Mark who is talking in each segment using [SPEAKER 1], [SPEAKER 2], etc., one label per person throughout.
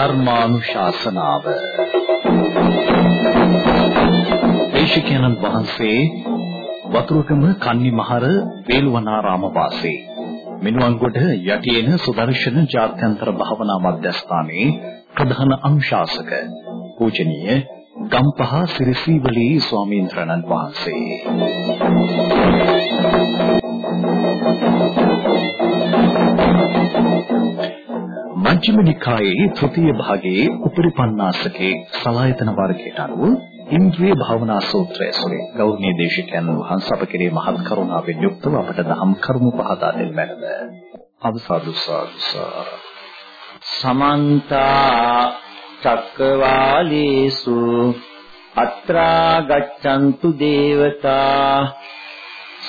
[SPEAKER 1] ධර්මානුශාසනාව. දේශකයන්න් වහන්සේ වතුරුකම කන්නිමහර වේළුවනාරාම වාසී. මිනුවන්ගොඩ යටියන සුදර්ශන ජාත්‍යන්තර භාවනා මධ්‍යස්ථානයේ ප්‍රධාන අනුශාසක පූජනීය ගම්පහ සිරිසීවලී ස්වාමීන් වහන්සේ. මජ්ක්‍ධිම නිකායේ තෘතීය භාගයේ උපරිපන්නාසකේ සලායතන වර්ගයට අනුව ඉන්ද්‍රිය භාවනා සූත්‍රය සොරේ ගෞරවනීය දේශකයන් වහන්සේ අප කෙරේ මහත් කරුණාවෙන් යුක්තව අපට දහම් කරුණු පහදා දෙන්න මැනව. අවසාදු සාදු
[SPEAKER 2] සමන්ත චක්කවාලේසු අත්‍රා ගච්ඡන්තු දේවතා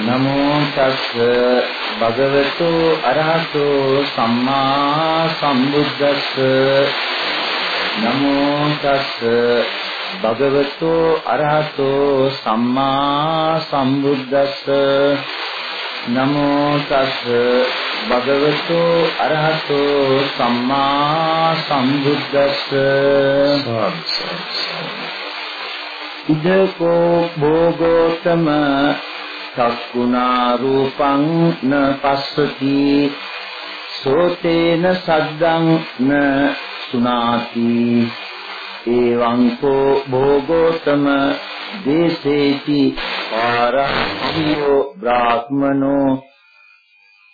[SPEAKER 2] නමෝ තස්ස භගවතු අරහතෝ සම්මා සම්බුද්දස්ස. නමෝ තස්ස භගවතු අරහතෝ සම්මා සම්බුද්දස්ස. නමෝ තස්ස භගවතු අරහතෝ සම්මා සම්බුද්දස්ස. ඉදකෝ භෝගෝතම චක්කුණා රූපං න පස්සති සෝතේන සද්දං න සුනාති එවං කෝ භෝගෝතම දේසේති පාරහියෝ බ්‍රාහ්මනෝ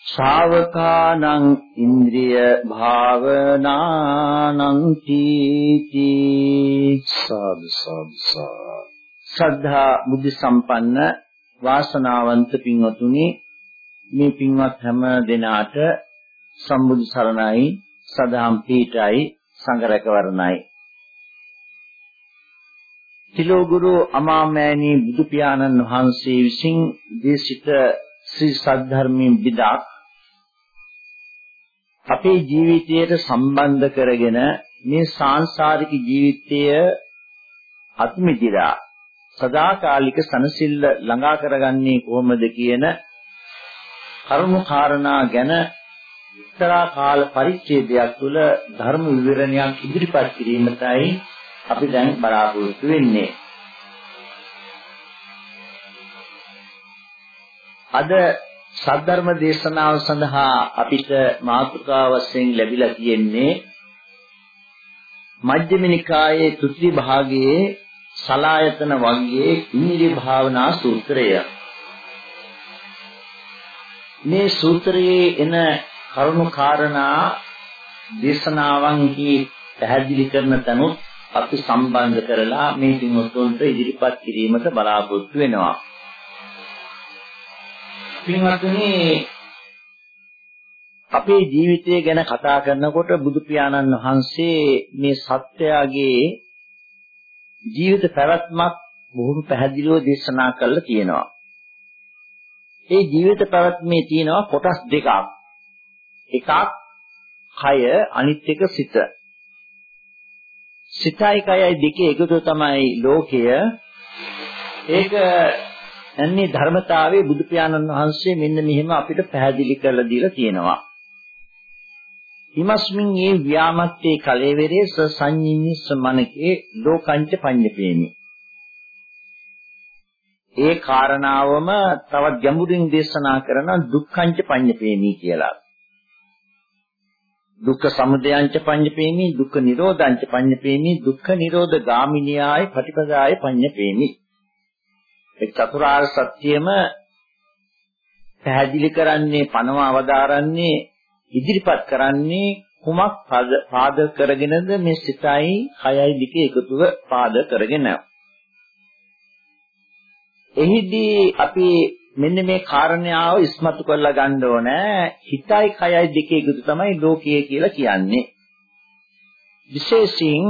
[SPEAKER 2] ශාවකානං ඉන්ද්‍රිය භාවනානං තීති
[SPEAKER 1] සාදු සාදු
[SPEAKER 2] සද්ධා බුද්ධ සම්පන්න වාසනාවන්ත පින්වතුනි මේ පින්වත් හැම දෙනාට සම්බුදු සරණයි සදාම් පීඨයි සංඝරැකවරණයි. තිලෝගුරු අමාමෑණී බුදු පියාණන් වහන්සේ විසින් දේශිත ශ්‍රී සද්ධර්මයෙන් බිදක් අපේ ජීවිතයට සම්බන්ධ කරගෙන මේ සාංශාරික ජීවිතය අත්මිදිලා සදාකාලික සනසිල්ල ළඟා කරගන්නේ කොහොමද කියන කරුණු කාරණා ගැන එක්තරා කාල පරිච්ඡේදයක් තුළ ධර්ම විවරණයක් ඉදිරිපත් කිරීමටයි අපි දැන් බලාපොරොත්තු වෙන්නේ. අද සද්ධර්ම දේශනාව සඳහා අපිට මාතෘකා වශයෙන් ලැබිලා තියෙන්නේ මජ්ක්‍ධිම නිකායේ තුති භාගයේ සලායතන වර්ගයේ ඉන්ද්‍රිය භාවනා සූත්‍රය. මේ සූත්‍රයේ එන කරුණු කාරණා දේශනාවන්හි පැහැදිලි කරන තැනුත් අපි සම්බන්ධ කරලා මේ පින්වත්තුන්ට ඉදිරිපත් කිරීමට බලාපොරොත්තු වෙනවා. පින්වත්නි අපේ ජීවිතය ගැන කතා කරනකොට බුදු පියාණන් වහන්සේ මේ සත්‍යයගේ ජීවිත පැවැත්මක් බොහොම පැහැදිලිව දේශනා කරලා තියෙනවා. ඒ ජීවිත පැවැත්මේ තියෙනවා කොටස් දෙකක්. එකක් කය අනිත් එක සිත. සිතයි කයයි දෙකේ එකතු තමයි ලෝකය. ඒක අන්නේ ධර්මතාවයේ බුදු පියාණන් වහන්සේ මෙන්න මෙහෙම අපිට පැහැදිලි කරලා දීලා තියෙනවා. හිමස්මින් ඒ ව්‍යාමත්තේ කලේවරේ ස සංඤින්නිස්ස මනකේ ලෝකංච පඤ්ඤපේමි. ඒ කාරණාවම තවත් ගැඹුරින් දේශනා කරන දුක්ඛංච පඤ්ඤපේමි කියලා. දුක්ඛ සමුදයංච පඤ්ඤපේමි දුක්ඛ නිරෝධංච පඤ්ඤපේමි දුක්ඛ නිරෝධ ගාමිනියාය පටිපදාය පඤ්ඤපේමි. ඒ චතුරාර්ය සත්‍යයම පැහැදිලි කරන්නේ පනවා අවදාරන්නේ ඉදිරිපත් කරන්නේ කුමක් පාදක කරගෙනද මේ සිතයි කයයි දෙක එකතුව පාදක කරගෙන. එහිදී අපි මෙන්න මේ කාරණාව ඉස්මතු කරලා ගන්න ඕනේ. හිතයි කයයි දෙක එකතු තමයි ලෝකය කියලා කියන්නේ. විශේෂයෙන්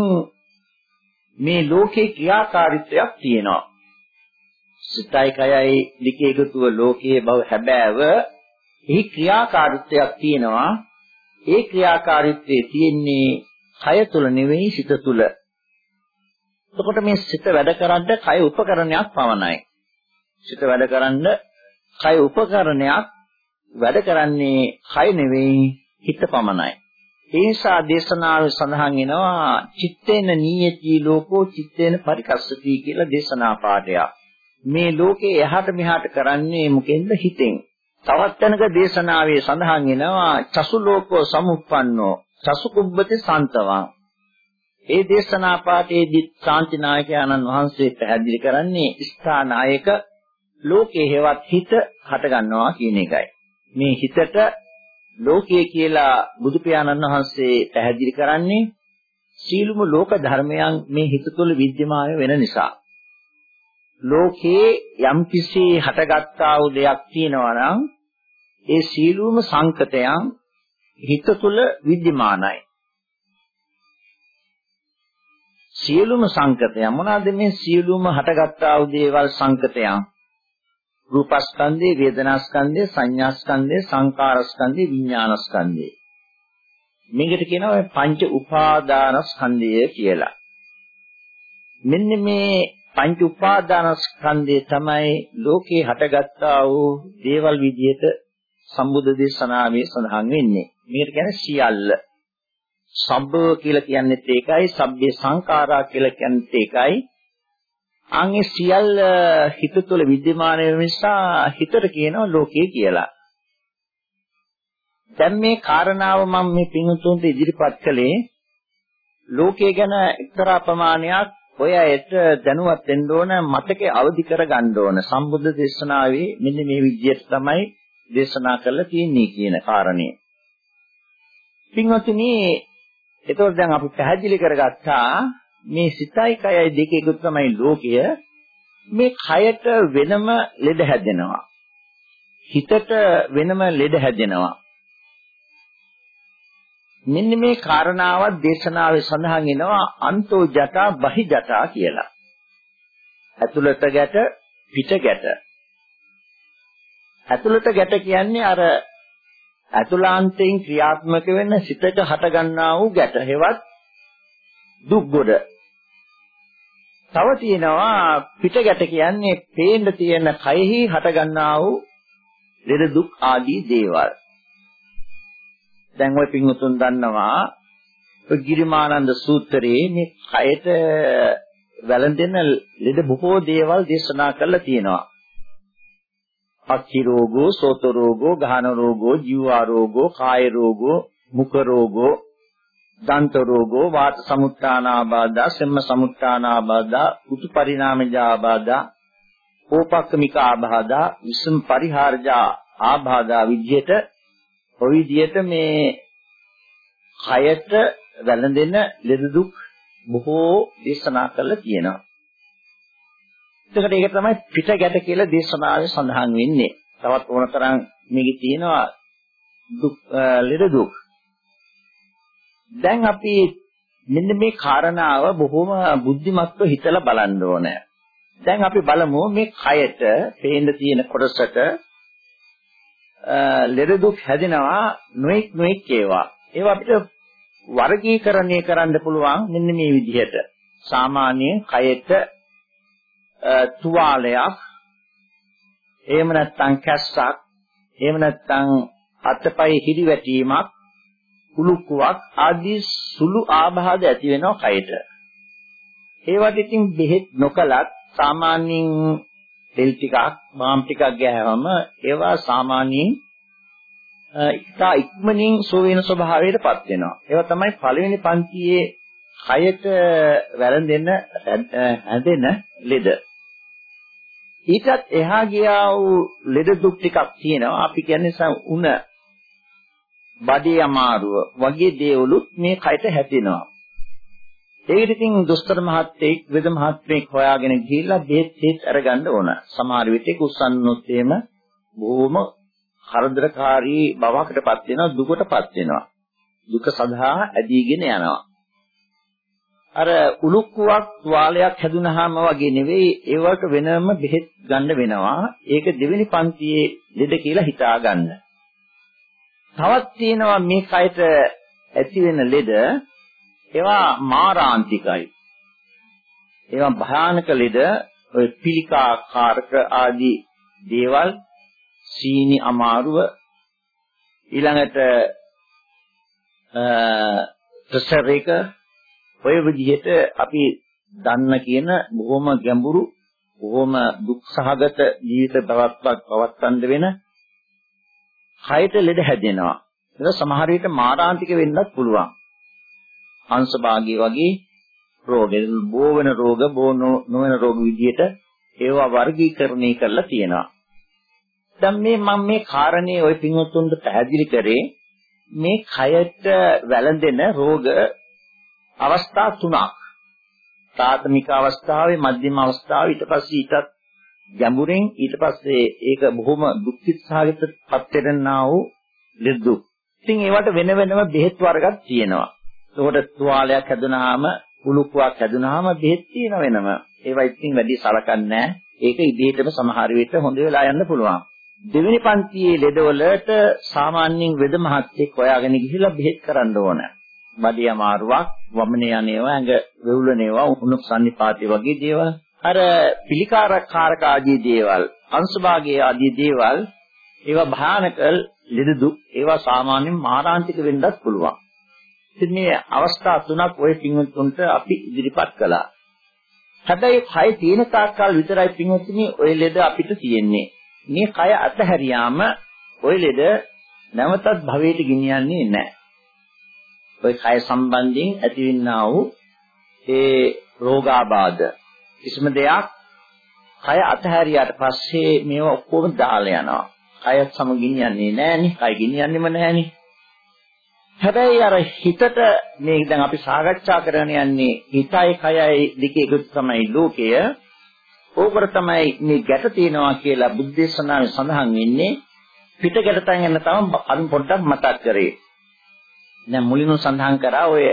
[SPEAKER 2] මේ ලෝකේ ක්‍රියාකාරීත්වයක් තියෙනවා. සිතයි කයයි දෙක එකතුව ලෝකයේ බව හැබෑව එහි ක්‍රියාකාරීත්වයක් තියෙනවා. ඒ ක්‍රියාකාරීත්වයේ තියෙන්නේ කය තුල නෙවෙයි සිත තුල. එතකොට මේ සිත වැඩ කරන්න කය උපකරණයක් පවණයි. සිත වැඩ කරන්න කය උපකරණයක් වැඩ කරන්නේ කය නෙවෙයි හිත පමණයි. ඒ නිසා දේශනාවේ සඳහන් වෙනවා චිත්තේන නීයති ලෝකෝ චිත්තේන පරිකස්සති කියලා දේශනා පාඩයක්. මේ ලෝකේ එහාට මෙහාට කරන්නේ මොකෙන්ද හිතෙන්. තවත් තැනක දේශනාවේ සඳහන් වෙනවා චසු ලෝකෝ සමුප්පන්නෝ චසු කුබ්බති සන්තවා. ඒ දේශනා පාඨයේදී ශාන්තිනායක ආනන් වහන්සේ පැහැදිලි කරන්නේ ස්ථානායක ලෝකයේ හේවත් හිත හට ගන්නවා කියන එකයි. මේ හිතට ලෝකයේ කියලා බුදු පියාණන් වහන්සේ පැහැදිලි කරන්නේ සීලුම ලෝක ධර්මයන් මේ හිත තුළ විද්‍යමාන වෙන නිසා ලෝකේ යම්කිසි හටගත්තා වූ දෙයක් තියෙනවා නම් ඒ සීලුවම සංකතයන් හිත තුළ විද්‍යමානයි. සියලුම සංකතයන් මොනවාද මේ සියලුම හටගත්තා වූ දේවල් සංකතයන්? රූපස්කන්ධේ, වේදනාස්කන්ධේ, සංඥාස්කන්ධේ, සංකාරස්කන්ධේ, විඥානස්කන්ධේ. මේකට කියනවා පංච උපාදානස්කන්ධය කියලා. මෙන්න මේ පංච උපාදානස්කන්ධය තමයි ලෝකේ හටගත්තා වූ දේවල් විදිහට සම්බුද්ධ දේශනාවේ සඳහන් වෙන්නේ මේකට කියන්නේ සියල්ල සබ්බ කියලා කියන්නේත් ඒකයි සබ්බේ සංඛාරා කියලා කියන්නේත් ඒකයි අන්ගේ සියල්ල හිත තුළ विद्यमान වෙන නිසා හිතට කියනවා ලෝකේ කියලා. දැන් මේ කාරණාව මම මේ පින්තුන්ට ඉදිරිපත් කළේ ලෝකයේ ගැන එක්තරා ප්‍රමාණයක් ඔය ඇයට දැනුවත් වෙන්න ඕන මතකේ අවදි කර ගන්න ඕන සම්බුද්ධ දේශනාවේ මෙන්න මේ විදිහට තමයි දේශනා කරලා තියෙන්නේ කියන කාරණේ. පින්වත්නි එතකොට දැන් අපි පැහැදිලි කරගත්තා මේ සිතයි කයයි දෙක එකතු තමයි ලෝකය. මේ කයට වෙනම ලෙඩ හැදෙනවා. හිතට වෙනම ලෙඩ හැදෙනවා. මෙන්න මේ කාරණාවත් දේශනාවේ සඳහන් වෙනවා අන්තෝ ජටා බහි ජටා කියලා. ඇතුළත ගැට පිට ගැට. ඇතුළත ගැට කියන්නේ අර ඇතුළාන්තයෙන් ක්‍රියාත්මක වෙන සිතට හටගන්නා වූ ගැට හේවත් දුක්ගොඩ තව තියෙනවා පිටගැට කියන්නේ පේන්න තියෙන කයෙහි හටගන්නා වූ ලෙඩ දුක් ආදී දේවල්. දැන් ওই පින්වතුන් දන්නවා ඔය ගිරිමානන්ද සූත්‍රයේ මේ කයට වැළඳෙන ලෙඩ බොහෝ දේවල් දේශනා කරලා තියෙනවා. අක්ඛි රෝගෝ, සෝත රෝගෝ, ගහන රෝගෝ, ජීවා රෝගෝ, කාය රෝගෝ, මුඛ රෝගෝ දන්ත රෝගෝ වාත සමුත්ථානාබාධා සෙම්ම සමුත්ථානාබාධා උතු පරිණාමජාබාධා ඕපක්කමික ආබාධා විසම් පරිහාරජා ආබාධා විද්‍යට ඔය විදියට මේ කයට වැළඳෙන ලෙඩ දුක් බොහෝ දේශනා කරලා තියෙනවා. එතකොට ඒක තමයි පිට ගැට කියලා දේශනාවේ සඳහන් වෙන්නේ. තවත් ඕනතරම් මේකේ තියෙනවා දුක් ලෙඩ දුක්. දැන් අපි මෙන්න මේ කාරණාව බොහොම බුද්ධිමත්ව හිතලා බලන්න ඕනේ. දැන් අපි බලමු මේ කයට පේන්න තියෙන කොටසට ලෙඩ දුක් හැදෙනවා නොඑක් නොඑක් ඒවා. ඒවා අපිට වර්ගීකරණය කරන්න පුළුවන් මෙන්න මේ විදිහට. සාමාන්‍යයෙන් කයට තුවාලයක් එහෙම නැත්නම් කැස්සක් එහෙම නැත්නම් අතපය හිරිවැටීමක් කුළුක්කුවක් ආදී සුළු ආබාධ ඇති වෙනවා කයට. ඒවට ඉතින් බෙහෙත් නොකලත් සාමාන්‍යයෙන් තෙල් ටිකක් බාම් ටිකක් ගෑවම ඒවා සාමාන්‍යයෙන් ඉතා ඉක්මනින් සෝ වෙන ස්වභාවයටපත් වෙනවා. ඒවා තමයි පළවෙනි පන්තියේ කයට වැළඳෙන හැදෙන ලෙඩ. ඊටත් එහා ගියා වූ ලෙඩ දුක් ටිකක් තියෙනවා. අපි කියන්නේ උණ බඩේ අමාරුව වගේ දේවලුත් මේ කයට හැදෙනවා. ඒකට ඉතින් දොස්තර මහත්තයෙක් වෙද මහත්මයෙක් හොයාගෙන ගිහිල්ලා බෙහෙත් හේත් අරගන්න ඕන. සමහර විට ඒක උස්සන්නොත් එහෙම බොහොම කරදරකාරී බවකටපත් වෙනවා දුකටපත් වෙනවා. දුක සඳහා ඇදීගෙන යනවා. අර උලුක්කුවක් තුවාලයක් හැදුනහම වගේ නෙවෙයි ඒවට වෙනම බෙහෙත් ගන්න වෙනවා. ඒක දෙවෙනි පන්තියේ ලෙඩ කියලා හිතා ගන්න. තවත් තියෙනවා මේ කයට ඇති වෙන ලෙඩ ඒවා මාරාන්තිකයි. ඒවා භයානක ලෙඩ ඔය පිළිකාකාරක ආදී දේවල් සීනි අමාරුව ඊළඟට ප්‍රෙෂර් එක ඔය විදිහට අපි දන්න කියන බොහොම ගැඹුරු බොහොම දුක් සහගත ජීවිත බවත්වක් පවත්වන්න වෙන කයට ලෙඩ හැදෙනවා. ඒක සමහර විට මාරාන්තික වෙන්නත් පුළුවන්. අංශභාගී වගේ රෝග, බෝ වෙන රෝග, බෝ නොවන රෝග විදිහට ඒවා වර්ගීකරණය කරලා තියෙනවා. දැන් මේ මම මේ කාරණේ ওই පින්වත්තුන්ට පැහැදිලි කරේ මේ කයට වැළඳෙන රෝග අවස්ථා තුනක්. ප්‍රාථමික අවස්ථාවේ, මධ්‍යම අවස්ථාවේ ඊට පස්සේ ඊටත් ගැඹුරෙන් ඊට පස්සේ ඒක බොහොම දුක්ඛිත සාගතපත් වෙනා වූ ලෙඩ ඉතින් ඒවට වෙන වෙනම බෙහෙත් වර්ගක් තියෙනවා. ඒකට තුවාලයක් හැදුනහම, උලුකුවක් හැදුනහම බෙහෙත් තියෙන වෙනම. ඒවා ඉතින් වැඩි සලකන්නේ නැහැ. ඒක ඉදිරියටම සමහර විට හොඳ වෙලා යන්න පුළුවන්. දෙවෙනි පන්තියේ ලෙඩවලට සාමාන්‍යයෙන් වෙද මහත්තයෙක් හොයාගෙන ගිහිල්ලා බෙහෙත් කරන්න ඕන. බඩේ අමාරුවක්, වමනේ යන්නේවා, ඇඟ වෙවුලනේවා, උණු සන්නිපාතේ වගේ දේවල්. අර පිළිකාරකාරක ආදී දේවල්, අංශභාගයේ ආදී දේවල් ඒවා භයානක ලෙඩ දුක් ඒවා සාමාන්‍යයෙන් මාරාන්තික වෙන්නත් පුළුවන්. ඉතින් මේ අවස්ථා තුනක් ওই පින්වත්තුන්ට අපි ඉදිරිපත් කළා. හැබැයි කය තියෙන තාක්කල් විතරයි පින්වත්තුනි ওই ලෙඩ අපිට තියෙන්නේ. මේ කය අතහැරියාම ওই ලෙඩ නැවතත් භවයට ගෙනියන්නේ නැහැ. ওই කය සම්බන්ධයෙන් ඇතිවෙනා වූ ඒ රෝගාබාධ කිසිම දෙයක් කය අතහැරියාට පස්සේ මේවා ඔක්කොම දාලා යනවා. කයත් සම ගෙනියන්නේ නැහනේ. කය ගෙනියන්නෙම නැහනේ. හැබැයි අර හිතට මේ දැන් අපි සාකච්ඡා කරගෙන යන්නේ හිතයි කයයි දෙක එකතු තමයි ලෝකය. ඕකට තමයි මේ ගැට තියෙනවා කියලා බුද්ධ දේශනාවේ සඳහන් වෙන්නේ. පිට ගැටතන් යන තම අපි පොඩ්ඩක් මතක් කරේ. දැන් මුලින්ම සඳහන් කරා ඔය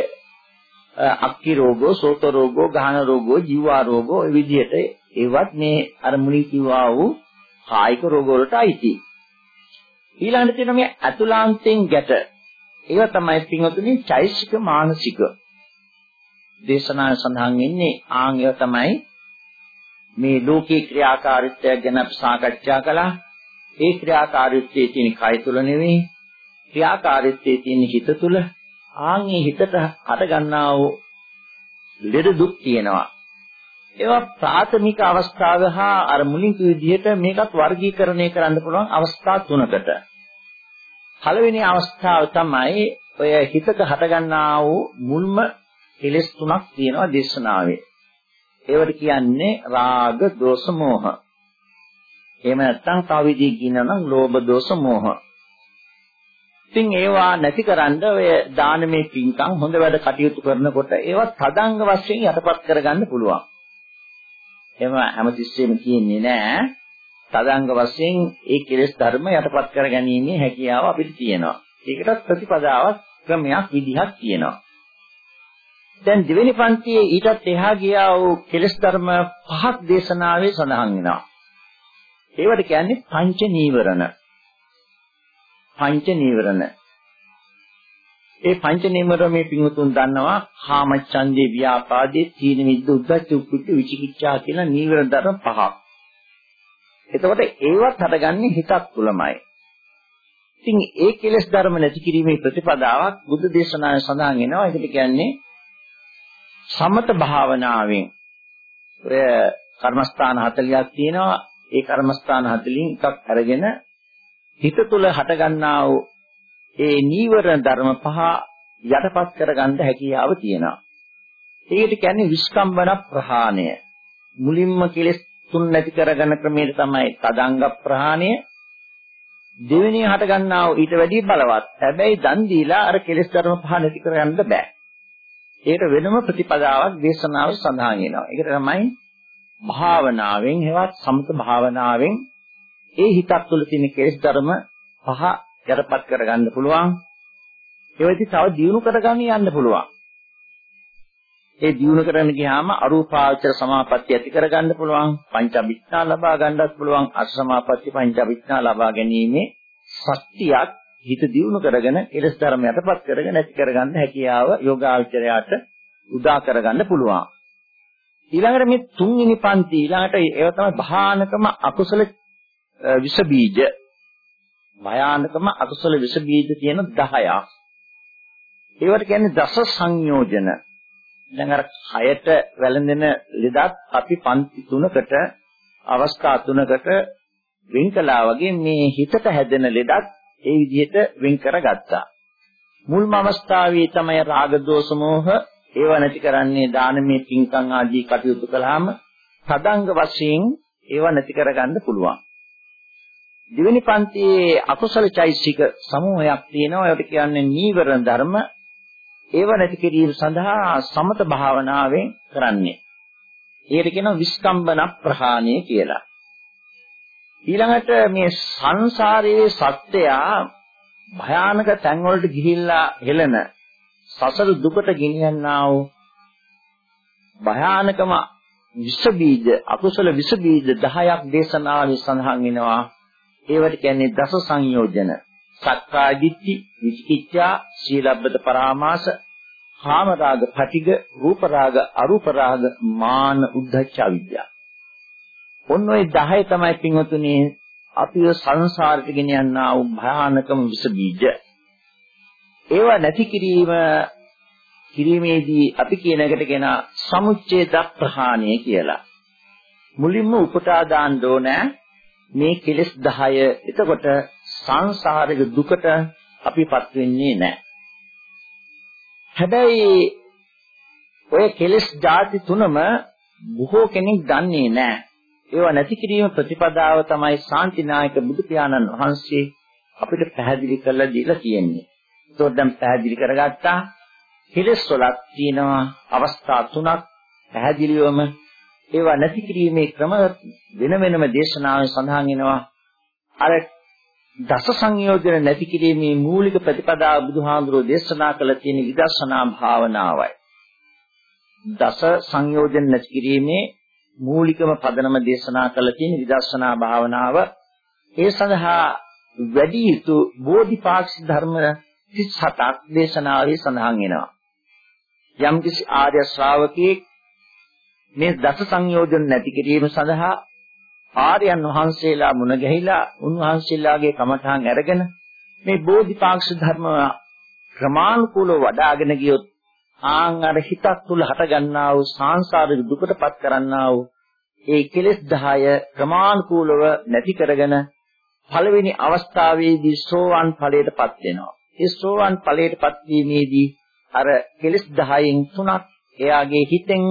[SPEAKER 2] අක්කි රෝගෝ, සෝත රෝගෝ, ගහන රෝගෝ, ජීවා රෝගෝ ඔය විදිහට ඒවත් මේ අර මුලින් කිව්වා වූ කායික රෝග වලට අයිති. ඊළඟට තියෙන මේ අතුලාන්තෙන් ගැට. ඒවා තමයි පින්වතුනි චෛසික මානසික. දේශනාවේ සඳහන් වෙන්නේ ආන් ඒවා තමයි මේ ලෝකේ ක්‍රියාකාරීත්වය ගැන සාකච්ඡා කළා. ඒ ක්‍රියාකාරීත්වයේ තියෙන කය තුල නෙවෙයි ක්‍රියාකාරීත්වයේ තියෙන හිත තුල ආන් මේ හිතට හට ගන්නා වූ ලෙඩ දුක් තියෙනවා. ඒවා ප්‍රාථමික අවස්ථාව හා අර මුලින් කිව්ව විදිහට මේකත් වර්ගීකරණය කරන්න පුළුවන් අවස්ථා තුනකට. පළවෙනි අවස්ථාව තමයි ඔය හිතක හටගන්නා වූ මුල්ම කෙලෙස් තුනක් තියෙනවා දේශනාවේ. ඒවට කියන්නේ රාග, දෝෂ, මෝහ. එහෙම නැත්නම් තව විදිහකින් කියනවා නම් ලෝභ, දෝෂ, මෝහ. ඉතින් ඒවා නැතිකරන්න ඔය දානමය පින්කම් හොඳ වැඩ කටයුතු කරනකොට ඒවා තදංග වශයෙන් යටපත් කරගන්න පුළුවන්. එහෙම හැමතිස්සෙම කියන්නේ නෑ. තදංග වශයෙන් ඒ කෙලෙස් ධර්ම යටපත් කරගැනීමේ හැකියාව අපිට තියෙනවා. ඒකටත් ප්‍රතිපදාවක් ක්‍රමයක් විදිහක් තියෙනවා. දැන් දෙවෙනි පන්තියේ ඊටත් එහා ගියා වූ කෙලෙස් ධර්ම පහක් දේශනාවේ සඳහන් වෙනවා. ඒවට කියන්නේ පංච නීවරණ. පංච නීවරණ. ඒ පංච නීවරණ මේ පිංතුන් දන්නවා කාමච්ඡන්දේ ව්‍යාපාදේ තීන මිද්ද උද්ධච්ච උක්කුච්ච විචිකිච්ඡා කියලා නීවරණ ධර්ම පහක්. එතකොට ඒවත් හටගන්නේ හිතක් තුලමයි. ඉතින් ඒ කෙලෙස් ධර්ම නැති කිරීමේ ප්‍රතිපදාවක් බුද්ධ දේශනාවේ සඳහන් වෙනවා. ඒකට කියන්නේ සමත භාවනාවෙන් ඔය කර්මස්ථාන 40ක් තියෙනවා. ඒ කර්මස්ථාන 40න් එකක් අරගෙන හිත තුල හටගන්නා වූ ඒ නීවරණ ධර්ම පහ යටපත් කරගන්න හැකියාව තියෙනවා. ඒකට කියන්නේ විස්කම්බන ප්‍රහාණය. මුලින්ම කෙලෙස් තුන් නැති කරගන්න ක්‍රමයට තමයි තදංග ප්‍රහාණය. දෙවෙනි හටගන්නා වූ ඊට වැඩි බලවත්. හැබැයි දන් දීලා අර කෙලෙස් ධර්ම පහ නැති කරගන්න බෑ. ඒකට වෙනම ප්‍රතිපදාවක් දේශනාවේ සඳහන් වෙනවා. ඒකට තමයි භාවනාවෙන් හෙවත් සමත භාවනාවෙන් ඒ හිතක් තුළ තියෙන කෙලෙස් ධර්ම පහ යටපත් කරගන්න පුළුවන්. ඒ වෙද්දි තව දියුණු කරගන්න යන්න පුළුවන්. ඒ දියුණු කරගෙන ගියාම අරූපාවචර සමාපatti ඇති කරගන්න පුළුවන් පංචවිඥා ලබා ගන්නත් පුළුවන් අසමාපatti පංචවිඥා ලබා ගැනීමේ ශක්තියක් හිත දියුණු කරගෙන එලස් ධර්ම යටපත් කරගෙන ඇති කරගන්න හැකියාව යෝගාචරයට උදා කරගන්න පුළුවන් ඊළඟට මේ තුන්වෙනි පන්ති ඊළඟට ඒව තමයි භයානකම අකුසල විස බීජ භයානකම අකුසල විස බීජ තියෙන 10ක් ඒවට කියන්නේ දස සංයෝජන දැන් අර කයට වැළඳෙන ලෙඩත් අපි පන්ති තුනකට අවස්ථා තුනකට වෙන් කළා වගේ මේ හිතට හැදෙන ලෙඩත් ඒ විදිහට වෙන් කරගත්තා. මුල්ම අවස්ථාවේ තමයි රාග දෝෂ මෝහ ඒව නැති කරන්නේ දානමය පින්කම් ආදී කටයුතු කළාම සදංග වශයෙන් ඒව නැති කරගන්න පුළුවන්. දෙවෙනි පන්තියේ අකුසල චෛසික සමූහයක් තියෙනවා. ඒකට කියන්නේ නීවරණ ධර්ම ඒව නැති කිරීම සඳහා සමත භාවනාවෙන් කරන්නේ. ඒකට කියනවා විස්කම්බන ප්‍රහාණය කියලා. ඊළඟට මේ සංසාරයේ සත්‍යය භයානක තැන් වලට ගිහිල්ලා හෙළන සසර දුකට ගෙනියන්නා වූ භයානකම විස බීජ අකුසල විස බීජ 10ක් දේශනාවේ සඳහන් වෙනවා ඒවට කියන්නේ දස සංයෝජන සක්කාය දිට්ඨි, විචිකිච්ඡා, සීලබ්බත පරාමාස, කාම රාග, පටිග, රූප රාග, අරූප රාග, මාන, උද්ධච්ච අවිද්‍යාව. ඔන්න ඔය 10 තමයි පින්වතුනි අපිව සංසාරයට ගෙන යනා වූ භයානකම විස බීජ. ඒවා නැති කිරීම කිරීමේදී අපි කියන එකට කියන සමුච්ඡේද ප්‍රහාණය කියලා. මුලින්ම උපුටා දාන්න ඕන මේ කෙලෙස් 10 එතකොට සංසාරික දුකට අපිපත් වෙන්නේ නැහැ. හැබැයි ඔය කෙලෙස් ಜಾති තුනම බොහෝ කෙනෙක් දන්නේ නැහැ. ඒවා නැති කිරීම ප්‍රතිපදාව තමයි ශාන්තිනායක බුදු පියාණන් වහන්සේ අපිට පැහැදිලි කරලා දීලා තියෙන්නේ. ඒකෝ දැන් පැහැදිලි කරගත්තා. කෙලෙස් වලක් තියෙනවා අවස්ථා තුනක් පැහැදිලිවම ඒවා නැති කිරීමේ ක්‍රම වෙන වෙනම දේශනාවෙන් සඳහන් වෙනවා. අර දස සංයෝජන නැති කිරීමේ මූලික ප්‍රතිපදාව බුදුහාමුදුරෝ දේශනා කළ තියෙන විදර්ශනා භාවනාවයි. දස සංයෝජන නැති කිරීමේ මූලිකම පදනම දේශනා කළ තියෙන විදර්ශනා භාවනාව ඒ සඳහා වැඩි යුතු බෝධිපාක්ෂි ධර්ම 37ක් දේශනාවේ සඳහන් වෙනවා. යම්කිසි ආර්ය ශ්‍රාවකෙක් මේ දස සංයෝජන නැති කිරීම සඳහා ආර්යයන් වහන්සේලා මුණ ගැහිලා උන්වහන්සේලාගේ කමඨාන් අරගෙන මේ බෝධිපාක්ෂ ධර්ම ක්‍රමානුකූලව වඩ아가න ගියොත් ආන් අර හිතක් තුල හටගන්නා වූ සාංශාරික දුකටපත් කරන්නා වූ ඒ කෙලෙස් 10 ක්‍රමානුකූලව නැති කරගෙන පළවෙනි අවස්ථාවේදී සෝවාන් ඵලයටපත් වෙනවා. ඒ සෝවාන් ඵලයටපත් වීමේදී අර කෙලෙස් 10න් තුනක් එයාගේ හිතෙන්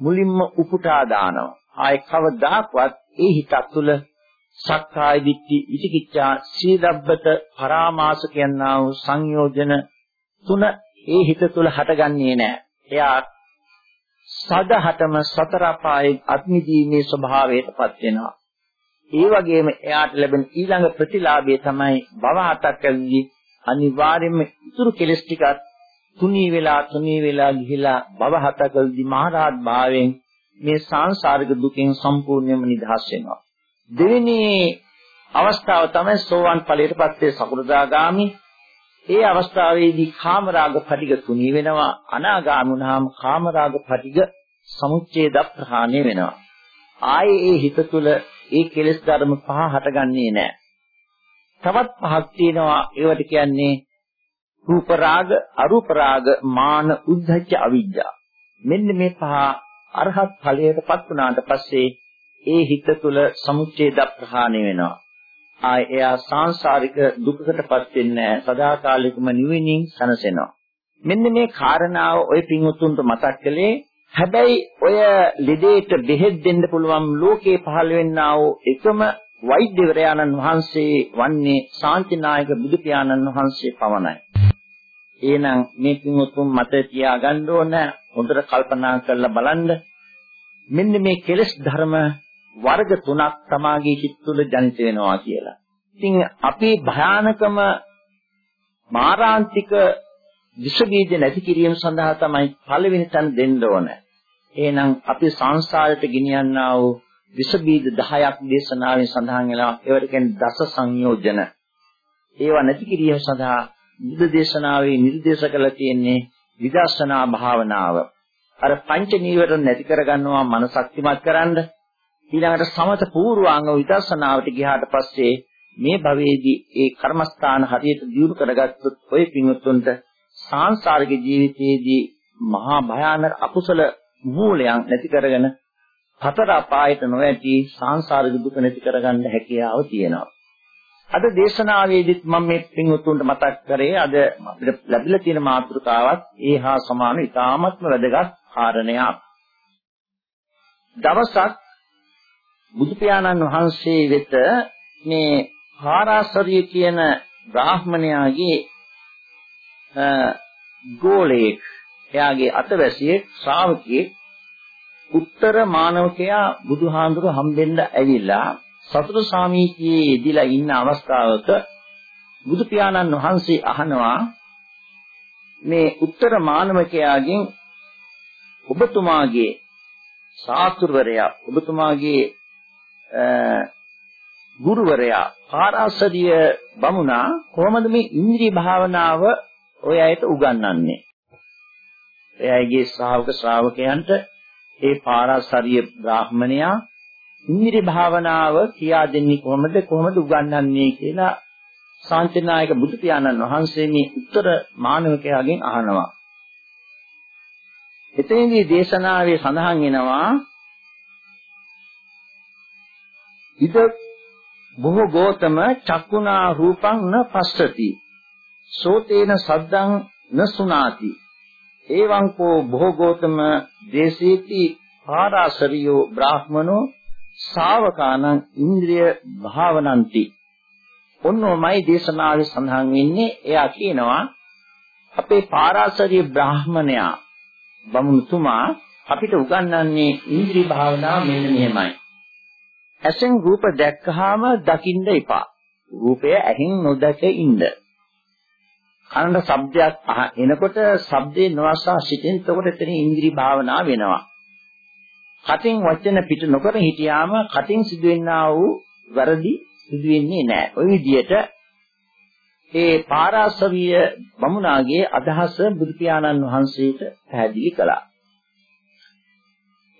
[SPEAKER 2] මුලින්ම උපුටා දානවා. ආයේ කවදාක්වත් ඒ හිතක් තුළ සක්කාය දිට්ඨි විචිකිච්ඡා සීලබ්බත පරාමාස කියනා වූ සංයෝජන තුන ඒ හිත තුළ හටගන්නේ නැහැ. එයා සදහටම සතර අපායේ අත්මිදීමේ ස්වභාවයටපත් වෙනවා. ඒ වගේම එයාට ලැබෙන ඊළඟ ප්‍රතිලාභය තමයි භව හතක් ඇවිදි අනිවාර්යයෙන්ම ඉතුරු කෙලස් ටිකත් තුනී වෙලා තුනී වෙලා ගිහිලා භව හතකදී මහරහත් භාවයෙන් මේ සාංශාරික දුකෙන් සම්පූර්ණයෙන්ම නිදහස් වෙනවා. දෙවෙනි අවස්ථාව තමයි සෝවාන් ඵලයටපත් වේ සකු르දාගාමි. ඒ අවස්ථාවේදී කාමරාග පටිග තුනී වෙනවා. අනාගාමී වුණාම කාමරාග පටිග සමුච්ඡේද ප්‍රහාණය වෙනවා. ආයේ ඒ හිත තුළ ඒ කෙලෙස් ධර්ම පහ හටගන්නේ නැහැ. තවත් පහක් තියෙනවා ඒවට කියන්නේ රූප රාග, අරූප රාග, මාන, උද්ධච්ච, අවිජ්ජා. මෙන්න මේ පහ අරහත් ඵලයටපත් වුණාට පස්සේ ඒ හිත තුළ සමුච්ඡේද ප්‍රහාණය වෙනවා. ආය එයා සාංශාරික දුකකටපත් වෙන්නේ සදාකාලිකම නිවෙනින් සනසෙනවා. මෙන්න මේ කාරණාව ওই පින්වුතුන්ට මතක් කළේ හැබැයි ඔය ලෙඩේට බෙහෙත් දෙන්න පුළුවන් ලෝකේ පහළ වෙන්නා වූ එකම වෛද්‍යවරයාණන් වහන්සේ වන්නේ ශාන්තිනායක බුදු පියාණන් වහන්සේ පමණයි. එහෙනම් මේ පින්වුතුන් මත තියාගන්න ඕන හොඳට කල්පනා කරලා බලන්න මෙන්න මේ කෙලෙස් ධර්ම වර්ග තුනක් තමාගේ හිත තුළ ජනිත වෙනවා කියලා. ඉතින් අපි භයානකම මාරාන්තික විස බීජ නැති කිරීම සඳහා තමයි පළවෙනි තැන දෙන්න ඕන. එහෙනම් අපි සංසාරයට ගෙනියන්නා වූ විස බීජ 10ක් දේශනාවෙන් සඳහන් වෙනවා. ඒවට කියන්නේ දස සංයෝජන. ඒවා නැති කිරීම සඳහා බුද්ධ දේශනාවේ නිර්දේශ කළා තියෙන්නේ විදර්ශනා භාවනාව. අර පංච නීවරණ නැති කරගන්නවා මනසක්තිමත් කරන්න. ඊළඟට සමත පූර්වාංග විදර්ශනාවට ගියාට පස්සේ මේ භවයේදී ඒ කර්මස්ථාන හරියට දියුණු කරගත්තොත් ඔය පින්වත්තුන්ට සාංශාරික ජීවිතයේදී මහා භයානක අකුසල මූලයන් නැති කරගෙන හතර අපායට නොඇති සාංශාරික දුක නැති කරගන්න හැකියාව තියෙනවා. අද දේශනාවේදීත් මම මේ පින්වත්තුන්ට මතක් කරේ අද අපිට ලැබිලා තියෙන මාතෘකාවත් ඒ හා සමාන ඉතාමත්ම වැදගත් කාරණයක්. දවසක් බුදු පියාණන් වහන්සේ වෙත මේ හාරාසරිය කියන බ්‍රාහ්මණයාගේ ගෝලයෙක් එයාගේ අතවැසියෙක් ශ්‍රාවකයෙක් උත්තර මානවකයා බුදුහාඳුර හම්බෙන්න ඇවිල්ලා සතර සාමීචියේ යෙදිලා ඉන්න අවස්ථාවක බුදු පියාණන් වහන්සේ අහනවා මේ උත්තර මානවකයාගෙන් ඔබතුමාගේ ශාස්ත්‍රවරයා ඔබතුමාගේ ගුරුවරයා පාරාසරිය බමුණා කොහොමද මේ ඉන්ද්‍රිය භාවනාව ඔය ඇයට උගන්වන්නේ? එයාගේ ශ්‍රාවක ශ්‍රාවකයන්ට ඒ පාරාසරිය බ්‍රාහ්මණයා ඉන්ද්‍රිය භාවනාව කියා දෙන්නේ කොහොමද කොහොමද උගන්වන්නේ කියලා සාන්තිනායක බුදු පියාණන් වහන්සේ මේ උත්තර මානවකයාගෙන් අහනවා. එතෙන්දී දේශනාවේ සඳහන් වෙනවා ඉද බොහෝ ගෝතම චක්කුණා රූපං න පස්සති සෝතේන සද්දං න සුනාති එවං කෝ බොහෝ ගෝතම දේශේති පාරාසරියෝ බ්‍රාහ්මනෝ ශාවකානං ඉන්ද්‍රිය භාවනಂತಿ ඔන්නෝමයි දේශනාවේ සඳහන් වෙන්නේ එයා කියනවා අපේ පාරාසරිය බ්‍රාහ්මණයා බමුණුතුමා අපිට උගන්වන්නේ ඉන්ද්‍රිය භාවනාව මෙන්න මෙහෙමයි ඇසෙන් රූප දැක්කහම දකින්න එපා. රූපය ඇහෙන් නොදැක ඉන්න. කනට ශබ්දයක් එනකොට ශබ්දේ නොඅසා සිටින් එතකොට එතන ඉන්ද්‍රි භාවනා වෙනවා. කටින් වචන පිට නොකර හිටියාම කටින් සිදුවෙනා වූ වැරදි සිදුවෙන්නේ නැහැ. ওই විදිහට ඒ පාරාසවිය බමුණාගේ අදහස බුදු පියාණන් වහන්සේට පැහැදිලි කළා.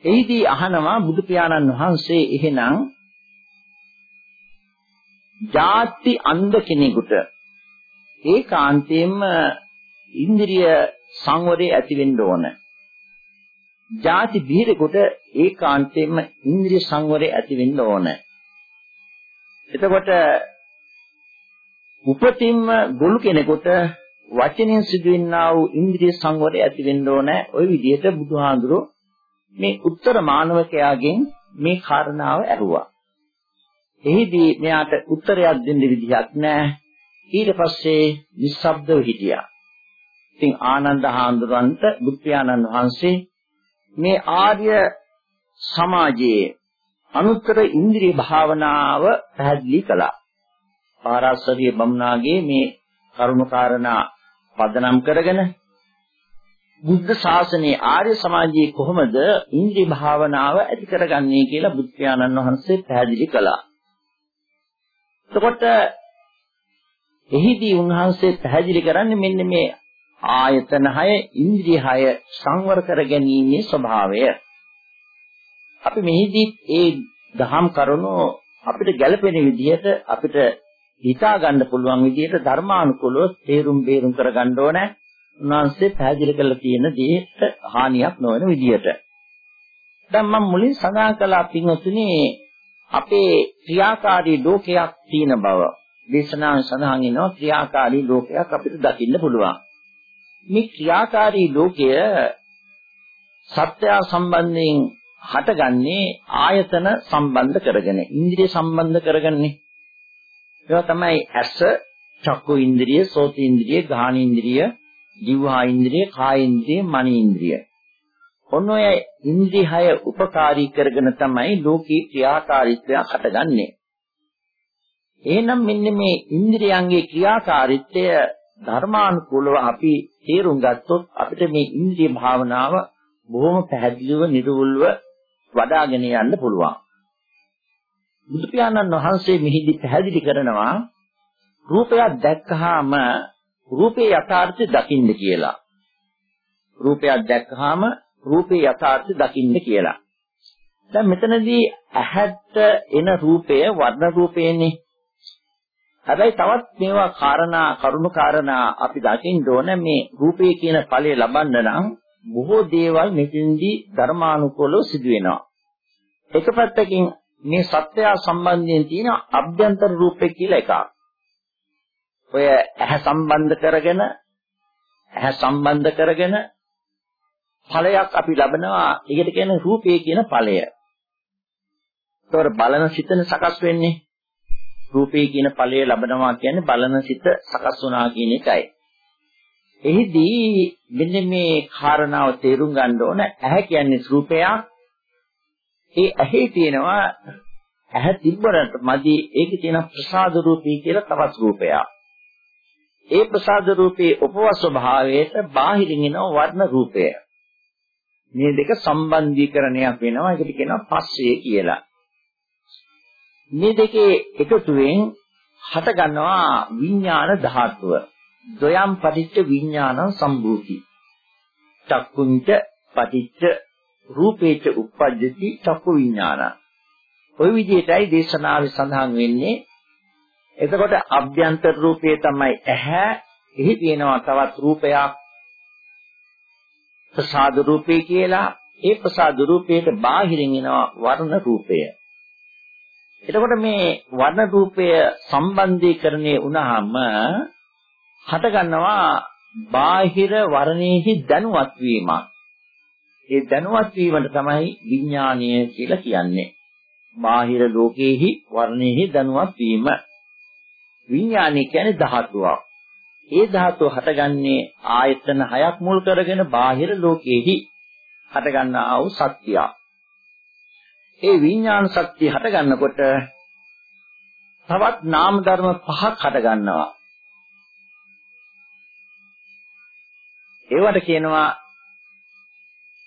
[SPEAKER 2] එහිදී අහනවා බුදු පියාණන් වහන්සේ එහෙනම් ಜಾති අන්ධ කෙනෙකුට ඒකාන්තයෙන්ම ඉන්ද්‍රිය සංවරය ඇති වෙන්න ඕනේ. ಜಾති බීරෙකුට ඒකාන්තයෙන්ම ඉන්ද්‍රිය සංවරය ඇති වෙන්න ඕන. එතකොට උපතින්ම ගොළු කෙනෙකුට වචනෙන් සිදුවෙනා වූ ඉන්ද්‍රිය සංවරය ඇති වෙන්න ඕන. ওই විදිහට බුදුහාඳුරෝ මේ උත්තර මානවකයාගෙන් මේ කාරණාව ඇරුවා. එහිදී මෙයාට උත්තරයක් දෙන්න විදිහක් නැහැ. ඊට පස්සේ නිස්සබ්දව හිටියා. ඉතින් ආනන්ද හාමුදුරන්ට බුද්ධයාණන් වහන්සේ මේ ආර්ය සමාජයේ අනුත්තර ඉන්ද්‍රිය භාවනාව පැහැදිලි කළා. පාරාසරිය බමුණාගේ මේ කරුණාකාරණා පදනම් කරගෙන බුද්ධ ශාසනයේ ආර්ය සමාජයේ කොහොමද ඉන්ද්‍රිය භාවනාව ඇති කරගන්නේ කියලා බුද්ධ වහන්සේ පැහැදිලි කළා. එතකොට එහිදී උන්වහන්සේ පැහැදිලි කරන්නේ මෙන්න මේ ආයතන 6 ඉන්ද්‍රිය 6 සංවර කර ගැනීමේ ස්වභාවය. අපි මෙහිදී ඒ දහම් කරුණු අපිට ගැළපෙන විදිහට අපිට හිතා ගන්න පුළුවන් විදිහට ධර්මානුකූලව තේරුම් බේරුම් කරගන්න ඕනේ. උන්වහන්සේ පැහැදිලි කරලා තියෙන දේට හානියක් නොවන විදිහට. දැන් මම මුලින් සඳහන් කළා පින්වතුනි අපේ ක්‍රියාකාරී ලෝකයක් තියෙන බව දේශනාවෙන් සඳහන් වෙනවා ක්‍රියාකාරී ලෝකයක් අපිට දකින්න පුළුවන්. මේ ක්‍රියාකාරී ලෝකය සත්‍ය සම්බන්ධයෙන් හටගන්නේ ආයතන සම්බන්ධ කරගෙන ඉන්ද්‍රිය සම්බන්ධ කරගන්නේ. ඒවා තමයි ඇස, චක්කු ඉන්ද්‍රිය, සෝත ඉන්ද්‍රිය, ගාහන ඉන්ද්‍රිය, ජීවහා ඉන්ද්‍රිය, කාය ඉන්ද්‍රිය, මන ඉන්ද්‍රිය. ඔන්න ඔය ඉන්ද්‍රිය හය උපකාරී කරගෙන තමයි ලෝකී ක්‍රියාකාරීත්වය හටගන්නේ. එහෙනම් මෙන්න මේ ඉන්ද්‍රියන්ගේ ක්‍රියාකාරීත්වය ධර්මානුකූලව අපි තේරුම් ගත්තොත් අපිට මේ ඉන්ද්‍රිය භාවනාව බොහොම පැහැදිලිව නිර්වුල්ව වඩ아가ගෙන යන්න පුළුවන්. බුදු පියාණන් වහන්සේ මෙහිදී පැහැදිලි කරනවා රූපයක් දැක්කහම රූපේ යථාර්ථය දකින්න කියලා. රූපයක් දැක්කහම රූපේ යථාර්ථය දකින්න කියලා. දැන් මෙතනදී ඇහැට එන රූපය වර්ණ රූපේනේ. හැබැයි තවත් මේවා කාරණා කරුණු කාරණා අපි දකින්න ඕන මේ රූපේ කියන ඵලය ලබන්න නම් බොහෝ දේවල් මෙතෙන්දී ධර්මානුකූලව සිදු වෙනවා. එක පැත්තකින් මේ සත්‍යය සම්බන්ධයෙන් තියෙන අභ්‍යන්තර රූපේ කියලා එකක්. ඔය ඇහැ සම්බන්ධ කරගෙන ඇහැ සම්බන්ධ කරගෙන ඵලයක් අපි ලබනවා. ඒකට කියන්නේ රූපේ කියන ඵලය. ඒතකොට බලන සිතන සකස් වෙන්නේ රූපේ කියන ඵලය ලබනවා කියන්නේ බලන සිත සකස් වුණා කියන එකයි. එහිදී මෙන්න මේ කාරණාව තේරුම් ගන්න ඕන ඇහැ කියන්නේ රූපයක්. ඒ ඇහි තියෙනවා ඇහැ තිබ්බරට මදි ඒකේ තියෙන ප්‍රසාද රූපී කියලා තවත් රූපයක්. ඒ ප්‍රසාද රූපේ උපවස් ස්වභාවයට බාහිරින් එන වර්ණ රූපය. මේ දෙක සම්බන්ධීකරණයක් වෙනවා. ඒකට කියනවා පස්සේ කියලා. මේ දෙකේ එකතුවෙන් හට ගන්නවා විඥාන ධාතුව. ද්වයම් පටිච්ච විඥාන සම්භූති. චක්කුංච පටිච්ච රූපේච උප්පජ්ජති චක්කු විඥාන. ওই විදිහටයි දේශනාවේ සඳහන් වෙන්නේ. එතකොට අභ්‍යන්තර රූපේ තමයි ඇහැ. එහි තියෙනවා තවත් රූපයක් ප්‍රසාද රූපේ කියලා. ඒ ප්‍රසාද රූපයට බාහිරින් එනවා වර්ණ රූපය. එතකොට මේ වර්ණ රූපය සම්බන්ධීකරණය වුණාම හට ගන්නවා බාහිර වර්ණයේහි දැනුවත් වීමක්. ඒ දැනුවත් වීමට තමයි විඥානය කියලා කියන්නේ. බාහිර ලෝකයේහි වර්ණයේහි දැනුවත් වීම. විඥානය කියන්නේ ධාතුවක්. ඒ ධාතුව හටගන්නේ ආයතන හයක් මුල් කරගෙන බාහිර ලෝකයේහි හටගන්නා වූ සත්‍යය. ඒ විඥාන ශක්තිය හටගන්නකොට තවත් නාම ධර්ම පහක් හටගන්නවා. ඒවට කියනවා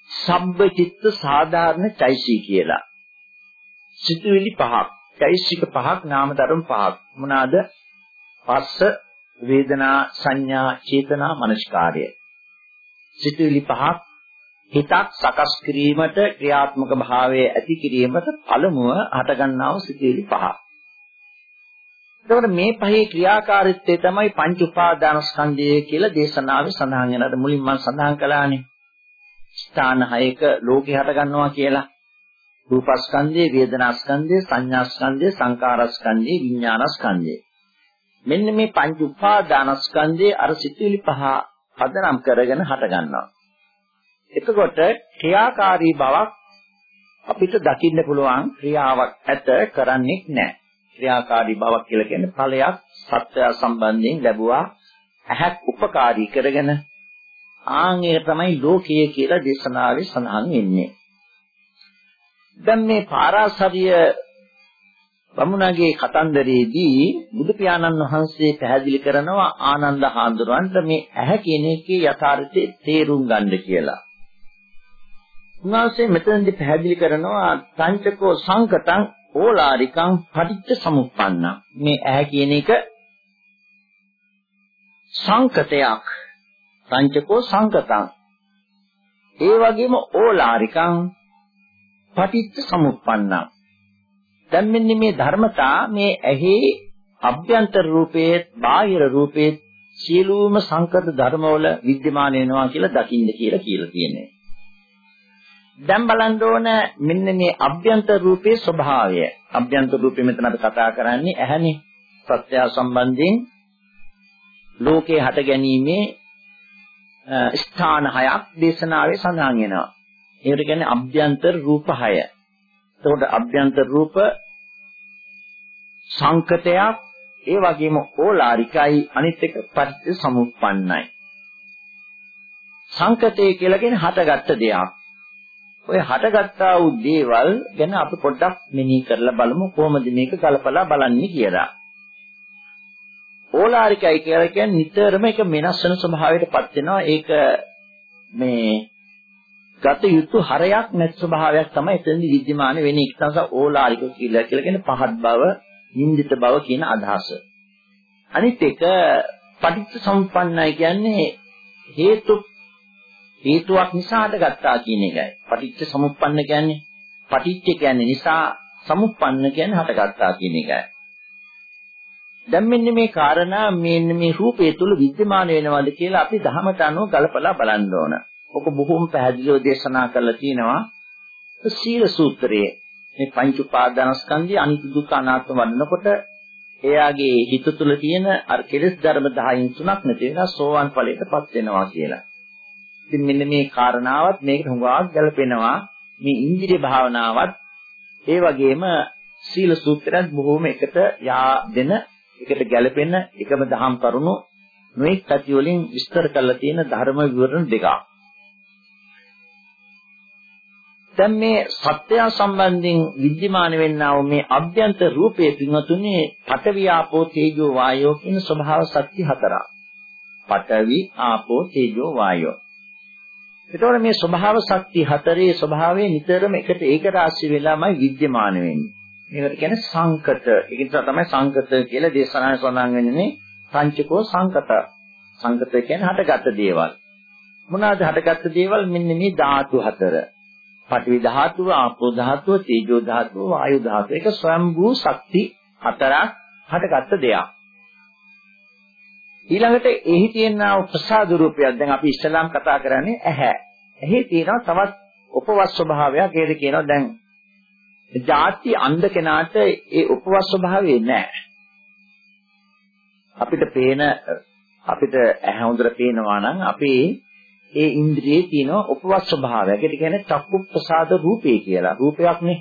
[SPEAKER 2] සබ්බ චිත්ත සාධාරණ චෛසික කියලා. සිතුවිලි පහක්, චෛසික පහක්, නාම ධර්ම පහක්. මොනවාද? පස්ස, වේදනා, සංඥා, චේතනා, මනස්කාරය. සිතුවිලි පහක් හිතක් සකස් කිරීමට ක්‍රියාත්මක භාවයේ ඇති කිරීමට පළමුව හටගන්නා වූ සිතුවිලි පහ. එතකොට මේ පහේ ක්‍රියාකාරීත්වය තමයි පංච උපාදානස්කන්ධය කියලා දේශනාවේ සඳහන් වෙනද මුලින් මම සඳහන් කළානේ. ස්ථාන හයක ලෝකේ හටගන්නවා කියලා. රූපස්කන්ධය, වේදනාස්කන්ධය, සංඥාස්කන්ධය, සංකාරස්කන්ධය, විඥානස්කන්ධය. මෙන්න මේ පංච උපාදානස්කන්ධයේ අර සිතුවිලි පහ පදනම් කරගෙන හටගන්නවා. එතකොට ක්‍රියාකාරී බවක් අපිට දකින්න පුළුවන් ක්‍රියාවක් ඇත කරන්නේ නැහැ. ක්‍රියාකාරී බවක් කියලා කියන්නේ ඵලයක් සත්‍ය සම්බන්ධයෙන් ලැබුවා ඇහක් උපකාරී කරගෙන ආන් ඒක තමයි ලෝකය කියලා දේශනාවේ සඳහන් වෙන්නේ. දැන් මේ පාරාසරිය බමුණගේ කතන්දරයේදී බුදු පියාණන් වහන්සේ පැහැදිලි කරනවා ආනන්ද හාමුදුරන්ට මේ ඇහැ කියන එකේ යථාර්ථය තේරුම් ගන්න කියලා. උන්වහන්සේ මෙතනදී පැහැදිලි කරනවා සංචකෝ සංකතං ඕලාරිකං පටිච්ච සමුප්පන්න. මේ ඇහැ කියන එක සංකතයක්. සංචකෝ සංකතං ඒ වගේම ඕලාරිකං පටිච්ච සමුප්පන්නං දැන් මෙන්න මේ ධර්මතා මේ ඇහි අභ්‍යන්තර රූපයේ බාහිර රූපයේ සියලුම සංකත ධර්මවල විද්‍යමාන වෙනවා කියලා දකින්න කියලා කියලා කියන්නේ. දැන් බලන්න ඕන මෙන්න මේ අභ්‍යන්තර රූපේ ස්වභාවය. අභ්‍යන්තර රූපේ මෙතන අපි කතා කරන්නේ ඇහැනේ. සත්‍ය සම්බන්ධයෙන් ලෝකේ හට ගැනීමේ ස්ථාන හයක් දේශනාවේ සඳහන් වෙනවා. ඒකට කියන්නේ අභ්‍යන්තර රූප හය. එතකොට අභ්‍යන්තර රූප සංකතයක් ඒ වගේම ඕලාරිකයි අනිත් එක පරිත්‍ය සමුප්පන්නයි. සංකතය කියලා කියන්නේ හටගත්ත දෙයක්. ඔය හටගත්තා වූ දේවල් ගැන අපි පොඩ්ඩක් මෙනෙහි කරලා බලමු කොහොමද මේක කලපලා බලන්නේ කියලා. ඕලාරිකයි කියලා කියන්නේ නිතරම එක වෙනස් වෙන ස්වභාවයකටපත් වෙනවා. ඒක මේ ගත යුතු හරයක් නැති ස්වභාවයක් තමයි එතනදි විද්‍යමාන වෙන්නේ. ඒක තමයි ඕලාරික කියලා කියලා කියන්නේ පහත් බව, නින්දිත බව කියන අදහස. අනිත් එක පටිච්ච සමුප්පන්නයි කියන්නේ හේතු හේතුවක් නිසා හටගත්තා කියන එකයි. පටිච්ච සමුප්පන්න කියන්නේ පටිච්ච කියන්නේ නිසා සමුප්පන්න කියන්නේ හටගත්තා කියන එකයි. දැන් මෙන්න මේ කාරණා මෙන්න මේ රූපය තුල विद्यमान වෙනවද කියලා අපි ධහමට අනුව ගලපලා බලන්න ඕන. ඔක බොහොම පැහැදිලිව දේශනා කරලා තියෙනවා සීල සූත්‍රයේ. මේ පංච උපාදානස්කන්ධය අනිත්‍ය දුක්ඛ අනාත්ම වඩනකොට එයාගේ හිත තුළ තියෙන අර කෙලෙස් ධර්ම 10න් තුනක් නැති වෙනවා සෝවාන් ඵලයටපත් වෙනවා කියලා. ඉතින් මෙන්න මේ කාරණාවත් මේකට හුඟක් ගැලපෙනවා. මේ ඉන්ද්‍රිය භාවනාවත් ඒ වගේම සීල සූත්‍රයත් බොහෝම එකට යා දෙන එකට ගැලපෙන එකම දහම් කරුණු නොඑක් පැති වලින් විස්තර කරලා තියෙන ධර්ම විවරණ දෙකක්. දැන් මේ සත්‍ය සම්බන්ධයෙන් විද්‍යමාන වෙන්නා වූ මේ අභ්‍යන්තර රූපයේ පින්වතුනේ පඨවි ආපෝ තේජෝ වායෝ කියන ස්වභාව සත්‍ය හතරක්. පඨවි ආපෝ තේජෝ වායෝ. එතකොට මේ ස්වභාව ශක්ති හතරේ ස්වභාවය නිතරම එකට ඒක රාශි වෙලාමයි විද්‍යමාන වෙන්නේ. මේකට කියන්නේ සංකත. ඒක නිසා තමයි සංකත කියලා දේශනාවේ සඳහන් වෙන්නේ පංචකෝ සංකත. සංකත කියන්නේ හටගත් දේවල්. මොනවාද හටගත් දේවල්? මෙන්න මේ ධාතු හතර. පඨවි ධාතුව, ආපෝ ධාතුව, තේජෝ ධාතුව, වායු ධාතුව. ඒක ස්වයම්භූ ශක්ති හතරක් හටගත් දෙයක්. ඊළඟට එහි තියෙනා ප්‍රසාද රූපයක් දැන් අපි ඉස්සලාම් කතා කරන්නේ ඇහැ. එහි තියෙනවා තවත් උපවස් ස්වභාවයක්. ඒකද කියනවා දැන් ಜಾති අන්ධ කෙනාට ඒ උපවස් ස්වභාවය නැහැ. අපිට පේන අපිට ඇහැ හොඳට පේනවා නම් අපේ ඒ ඉන්ද්‍රියේ තියෙන උපවස් ස්වභාවයක්. ඒකට කියන්නේ චක්කු ප්‍රසාද රූපේ කියලා. රූපයක් නේ.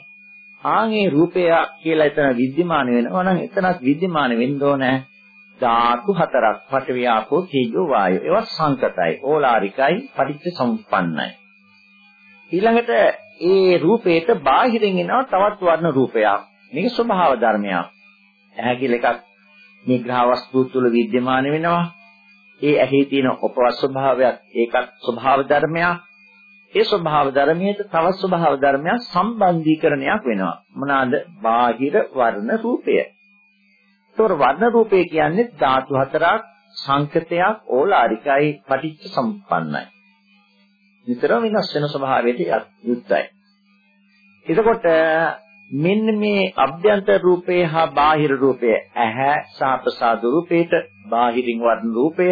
[SPEAKER 2] ආන්ගේ රූපය කියලා එතන විද්‍යමාන වෙනවා නම් එතනත් විද්‍යමාන වෙන්න ඕනේ ධාතු හතරක් පඨවි ආපෝ තේජෝ වායෝ ඒවා සංකතයි ඕලාරිකයි පටිච්ච සමුප්පන්නයි ඊළඟට ඒ රූපේට බාහිරින් එනවා තවත් වර්ණ රූපයක් මේක ස්වභාව ධර්මයක් ඇහැ කියලා එකක් මේ ග්‍රහ වස්තු තුල विद्यमान වෙනවා ඒ ඇහි තියෙන උපවස් ස්වභාවයක් ඒකත් ස්වභාව ධර්මයක් ඒ ස්වභාව ධර්මයට තවත් ස්වභාව ධර්මයක් සම්බන්ධීකරණයක් වෙනවා මොනවාද බාහිර වර්ණ රූපය ඒතොර වර්ණ රූපේ කියන්නේ ධාතු හතරක් සංකතයක් ඕලාරිකයි පටිච්ච සම්පන්නයි. නිතරම වෙනස් වෙන ස්වභාවයට යුක්තයි. එතකොට මෙන්න මේ අභ්‍යන්තර රූපේ හා බාහිර රූපය ඇහැ සාපසාද රූපේට බාහිරින් වර්ණ රූපය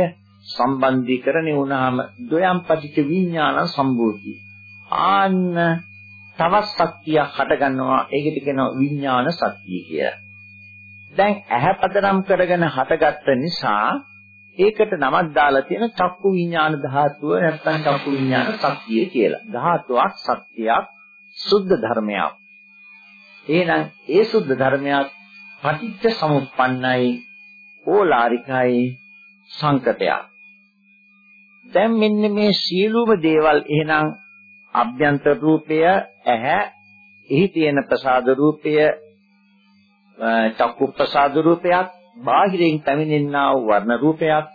[SPEAKER 2] සම්බන්ධීකරණය වුණාම ද්වයම් පටිච්ච විඥාන සම්භූති. ආන්න තවත් ශක්තියක් හටගන්නවා ඒකට කියනවා විඥාන ශක්තිය කියලා. දැන් ඇහැ පදනම් කරගෙන හටගත්ත නිසා ඒකට නමක් දාලා තියෙන චක්කු විඥාන ධාතුව නැත්නම් චක්කු විඥාන සත්‍යය කියලා. ධාතුවක් සත්‍යයක් සුද්ධ ධර්මයක්. එහෙනම් ඒ සුද්ධ ධර්මයක් පටිච්ච සමුප්පන්නයි ඕලාරිකයි සංකතයක්. දැන් මෙන්න මේ සීලුම දේවල් එහෙනම් අභ්‍යන්තර රූපය ඇහැ එහි තියෙන ප්‍රසාද රූපය චක්කු ප්‍රසාද රූපයක් බාහිරින් පැමිණෙනා වූ වර්ණ රූපයක්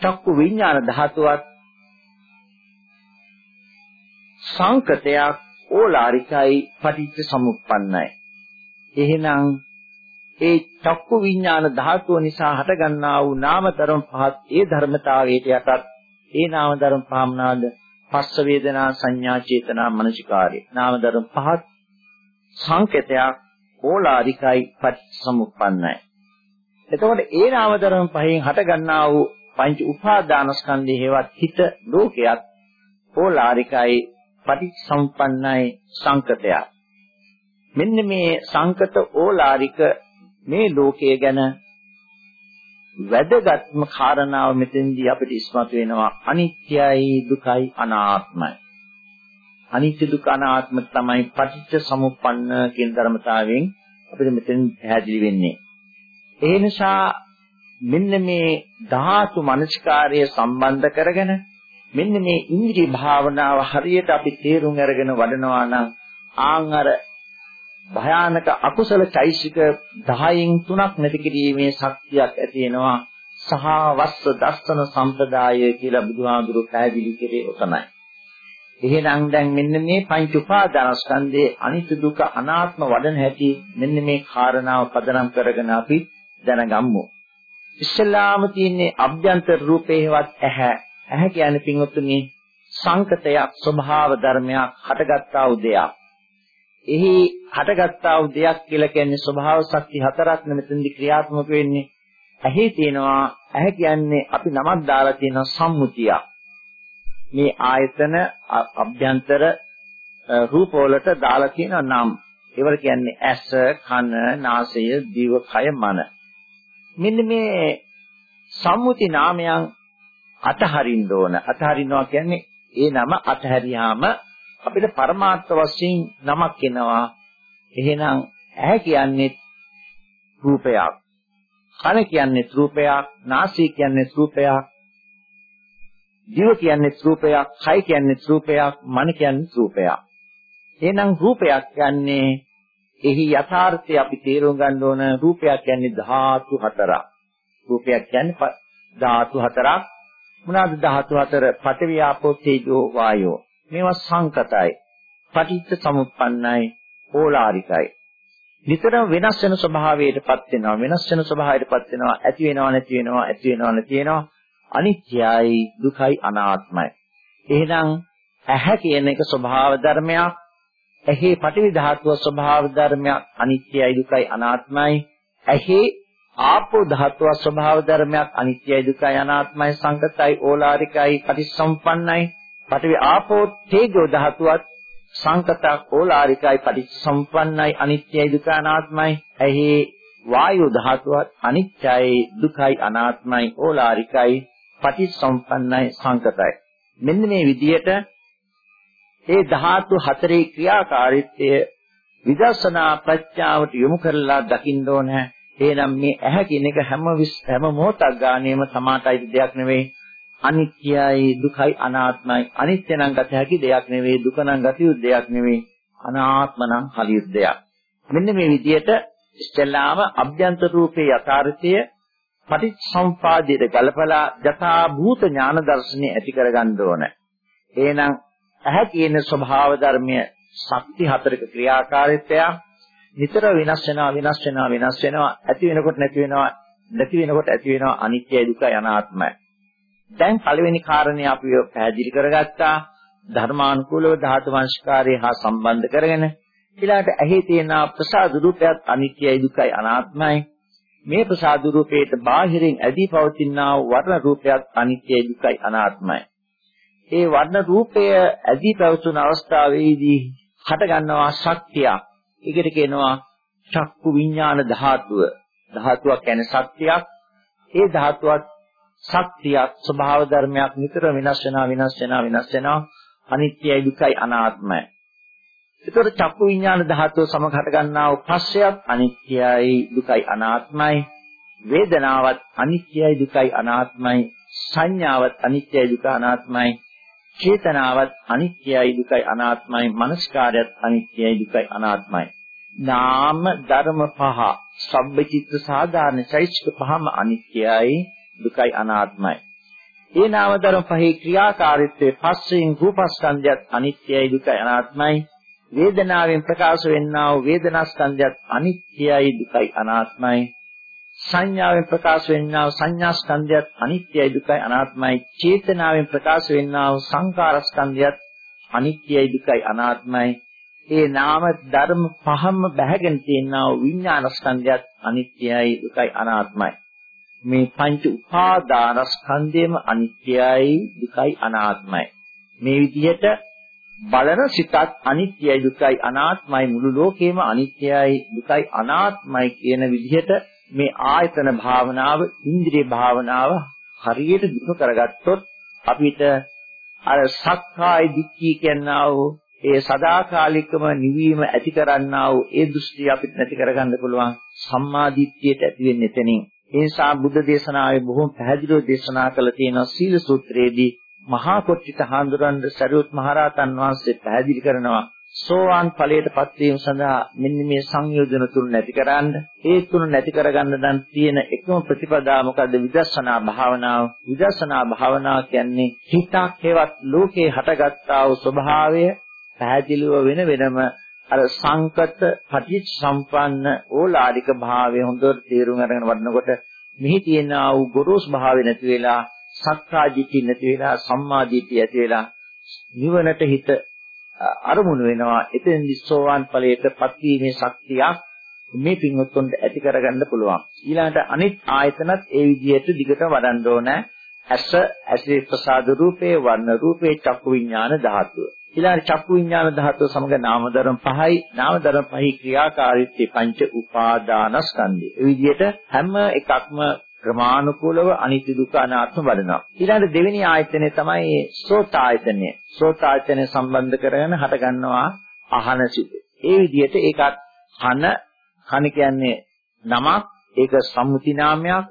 [SPEAKER 2] චක්කු විඥාන ධාතුවක් සංකතයක් ඕලාරිකයි පටිච්ච සමුප්පන්නයි. එහෙනම් ඒ චක්කු විඥාන ධාතුව නිසා හටගන්නා වූ නාම ධර්ම පහත් ඒ ධර්මතාවයට යටත් ඒ නාම ධර්ම පහමනාද පස්ස වේදනා සංඥා චේතනා මනසිකාරය. නාම ධර්ම පහත් සංකේතයක් ඕලාරිකයි පටිච්චසමුප්පන්නයි. එතකොට ඒ නාම ධර්ම පහෙන් හටගන්නා වූ පංච උපාදානස්කන්ධේ හේවත් හිත ලෝකයක් ඕලාරිකයි පටිච්චසමුප්පන්නයි සංකතයක්. මෙන්න මේ සංකත ඕලාරික මේ ලෝකයේ ගැන වැදගත්ම කාරණාව මෙතෙන්දී අපිට ඉස්මතු වෙනවා අනිත්‍යයි දුකයි අනාත්මයි. අනිත්‍ය දුක අනාත්ම තමයි පටිච්ච සමුප්පන්න කියන ධර්මතාවයෙන් අපිට මෙතෙන් පැහැදිලි වෙන්නේ. ඒ නිසා මෙන්න මේ ධාතු මනස්කාරය සම්බන්ධ කරගෙන මෙන්න මේ ඉන්ද්‍රිය භාවනාව හරියට අපි තේරුම් අරගෙන වඩනවා නම් ආන් අර භයානක අකුසල චෛසික 10න් 3ක් නැති කිරීමේ ශක්තියක් ඇති වෙනවා සහ වස්ස දස්සන සම්ප්‍රදාය කියලා බුදුහාඳුරු පැහැදිලි කරේ ඔතනයි. එහෙනම් දැන් මෙන්න මේ පංච උපාදානස්කන්ධයේ අනිත්‍ය දුක අනාත්ම වඩන හැටි මෙන්න මේ කාරණාව පදනම් කරගෙන අපි දැනගමු. ඉස්ලාම තියෙන්නේ අභ්‍යන්තර රූපේවත් ඇහැ. ඇහැ කියන්නේ පින්වත්නි සංකතයක් ස්වභාව ධර්මයක් හටගත්තා වූ දෙයක්. එහි හටගත්තා වූ දෙයක් කියලා කියන්නේ ස්වභාව ශක්ති හතරක් නෙමෙතෙන්දි ක්‍රියාත්මක වෙන්නේ. ඇහි තියෙනවා ඇහැ කියන්නේ අපි නමක් දාලා තියෙන සම්මුතියක්. මේ ආයතන අභ්‍යන්තර රූප වලට දාලා තියෙන නම්. ඒවල කියන්නේ ඇස, කන, නාසය, දිව, කය, මන. මෙන්න මේ සම්මුති නාමයන් අතහරින්න ඕන. අතහරිනවා කියන්නේ ඒ නම අතහැරියාම අපිට පරමාර්ථ වශයෙන් නමක් එනවා. එහෙනම් ඇහැ කියන්නේ රූපයක්. කන කියන්නේ රූපයක්, නාසය කියන්නේ රූපයක්, දිව කියන්නේ රූපයක්, කය කියන්නේ රූපයක්, මන කියන්නේ රූපයක්. එහෙනම් රූපයක් කියන්නේ එහි යථාර්ථය අපි තේරුම් ගන්න ඕන රූපයක් කියන්නේ ධාතු හතරක්. රූපයක් කියන්නේ ධාතු හතරක්. මොනවාද ධාතු හතර? පඨවි ආපෝ තේජෝ වායෝ. මේවා සංකතයි. පටිච්ච සමුප්පන්නයි, ඕලාරිකයි. නිතරම වෙනස් වෙන ස්වභාවයටපත් වෙනවා. වෙනස් වෙන ස්වභාවයටපත් වෙනවා. ඇති වෙනවා නැති වෙනවා, ඇති වෙනවා නැති වෙනවා. අනිත්‍යයි, දුකයි, අනාත්මයි. එහෙනම් ඇහැ කියන එක ස්වභාව ධර්මයක්. ඇහි පටිවි ධාතුව ස්වභාව ධර්මයක් අනිත්‍යයි දුකයි අනාත්මයි. ඇහි ආපෝ ධාතුව ස්වභාව ධර්මයක් අනිත්‍යයි දුකයි අනාත්මයි සංකතයි ඕලාරිකයි පටිසම්පන්නයි. පටිවි ආපෝ තේජෝ ධාතුවත් සංකතක් ඕලාරිකයි පටිසම්පන්නයි අනිත්‍යයි දුකයි අනාත්මයි. ඇහි වායු ධාතුවත් අනිත්‍යයි දුකයි අනාත්මයි ඕලාරිකයි පටිසම්පන්නයි සංකතයි. මෙන්න මේ විදිහට ඒ ධාතු හතරේ ක්‍රියාකාරීත්වය විදර්ශනා ප්‍රඥාවට යොමු කරලා දකින්න ඕන. එහෙනම් මේ ඇහැ කියන එක හැම හැම මොහොතක් ගානේම සමාතයි දෙයක් නෙවෙයි. අනිත්‍යයි දුකයි අනාත්මයි. අනිත්‍ය නම් ගත හැකි දෙයක් නෙවෙයි. දුක නම් ගත යුතු දෙයක් නෙවෙයි. අනාත්ම නම් හරියට දෙයක්. මෙන්න මේ විදිහට ඉස්තෙල්ලාම අභ්‍යන්තර රූපේ යථාර්ථය පටිච්චසමුපාදයට ගලපලා යථා භූත ඥාන දර්ශනය ඇති කරගන්න ඕන. එහෙනම් ඇහැ කියන ස්වභාව ධර්මය ශක්ති හතරක ක්‍රියාකාරීත්වය. නිතර වෙනස් වෙනවා වෙනස් වෙනවා වෙනස් වෙනවා. ඇති වෙනකොට නැති වෙනවා නැති වෙනකොට ඇති වෙනවා. අනිත්‍යයි දුකයි අනාත්මයි දැන් පළවෙනි කාරණේ අපි පැහැදිලි කරගත්තා. ධර්මානුකූලව ධාතු වංශකාරය හා සම්බන්ධ කරගෙන ඊළඟට ඇහි තියෙන ප්‍රසාද රූපයත් අනිත්‍යයි දුකයි අනාත්මයි. මේ ප්‍රසාද රූපයට බාහිරින් ඇදී පවතිනා වර්ණ රූපයත් අනිත්‍යයි දුකයි අනාත්මයි ඒ වර්ණ රූපය ඇදී පැවතුන අවස්ථාවේදී හට ගන්නවා ශක්තියක්. ඒකට කියනවා චක්කු විඥාන ධාතුව. ධාතුවක් කියන්නේ ශක්තියක්. ඒ ධාතුවත් ශක්තියක් ස්වභාව ධර්මයක් නිතර වෙනස් වෙනවා වෙනස් වෙනවා වෙනස් වෙනවා අනිත්‍යයි දුකයි අනාත්මයි. ඒතර චක්කු විඥාන ධාතුව සමග හට ගන්නා වූ පස්සයත් අනිත්‍යයි දුකයි අනාත්මයි. වේදනාවත් අනිත්‍යයි දුකයි අනාත්මයි. සංඥාවත් අනිත්‍යයි දුක අනාත්මයි. චේතනාවත් අනිත්‍යයි දුකයි අනාත්මයි මනස්කාරයත් අනිත්‍යයි දුකයි අනාත්මයි නාම ධර්ම පහ සබ්බචිත්ත සාධාරණ චෛත්‍යික පහම අනිත්‍යයි දුකයි අනාත්මයි ඒ නාම ධර්ම පහේ ක්‍රියාකාරීත්වයේ පස්යෙන් රූපස්කන්ධයත් අනිත්‍යයි දුකයි අනාත්මයි වේදනාවෙන් ප්‍රකාශ වෙන්නා වූ වේදනාස්කන්ධයත් අනිත්‍යයි දුකයි අනාත්මයි. සංඥාවෙන් ප්‍රකාශ වෙන්නා වූ සංඥා ස්කන්ධයත් අනිත්‍යයි දුකයි අනාත්මයි. චේතනාවෙන් ප්‍රකාශ වෙන්නා වූ සංකාර ස්කන්ධයත් අනිත්‍යයි දුකයි අනාත්මයි. ඒ නාම ධර්ම පහම බැහැගෙන තියෙනා වූ විඥාන ස්කන්ධයත් අනිත්‍යයි දුකයි අනාත්මයි. මේ පංච උපාදාන ස්කන්ධයම අනිත්‍යයි දුකයි අනාත්මයි. මේ විදිහට බලන සිතත් අනිත්‍යයි දුකයි අනාත්මයි මුළු ලෝකෙම අනිත්‍යයි දුකයි අනාත්මයි කියන විදිහට මේ ආයතන භාවනාව ඉන්ද්‍රිය භාවනාව හරියට දිනු කරගත්තොත් අපිට අර සක්කාය දිට්ඨිය කියනා වූ ඒ සදාකාලිකම නිවීම ඇති කරන්නා වූ ඒ දෘෂ්ටිය අපිට නැති කරගන්න පුළුවන් සම්මා දිට්ඨියට ඇති වෙන්නේ එතනින්. ඒ නිසා බුද්ධ දේශනාවේ බොහොම පැහැදිලිව දේශනා කළ තියෙන සීල සූත්‍රයේදී මහා කොට්ටිත හාමුදුරන් සරියුත් මහරහතන් වහන්සේ පැහැදිලි කරනවා සෝවාන් ඵලයටපත් වීම සඳහා මෙන්න මේ සංයෝජන තුන නැතිකරන්න ඒ තුන නැති කරගන්න දැන් තියෙන එකම ප්‍රතිපදාව මොකද්ද? විදර්ශනා භාවනාව. විදර්ශනා භාවනාව කියන්නේ හිතක් හේවත් ලෝකේ හටගත්තා වූ ස්වභාවය පැහැදිලිව වෙන වෙනම අර සංකත පටිච්ච සම්පන්න ඕලාරික භාවය හොඳට තේරුම් අරගෙන වඩනකොට මෙහි තියෙන ආ වූ ගොරෝසු භාවය නැති වෙලා සක්කා දිට්ඨිය නැති වෙලා සම්මා දිට්ඨිය ඇති වෙලා නිවනට හිත අරමුණු වෙනවා. එතෙන්දි සෝවාන් ඵලයටපත් වීමේ ශක්තියක් මේ පින්වත්තුන්ට ඇති කරගන්න පුළුවන්. ඊළඟට අනිත් ආයතනත් ඒ විදිහට දිගට වඩන්න ඕන. ඇස ඇසේ ප්‍රසාද රූපේ වර්ණ රූපේ චක්කු විඥාන ධාතුව. ඊළඟට චක්කු විඥාන ධාතුව සමග නාම ධර්ම පහයි. නාම ධර්ම පහයි ක්‍රියාකාරීත්වයේ පංච උපාදානස්කන්ධය. ඒ විදිහට හැම එකක්ම ක්‍රමානුකූලව අනිත්‍ය දුක්ඛ අනාත්ම වඩනවා. ඊළඟ දෙවෙනි ආයතනය තමයි සෝත ආයතනය. සෝත ආයතනය සම්බන්ධ කරගෙන හට ගන්නවා අහන සිත. ඒ විදිහට ඒකත් කන කන කියන්නේ නමක් ඒක සම්මුති නාමයක්.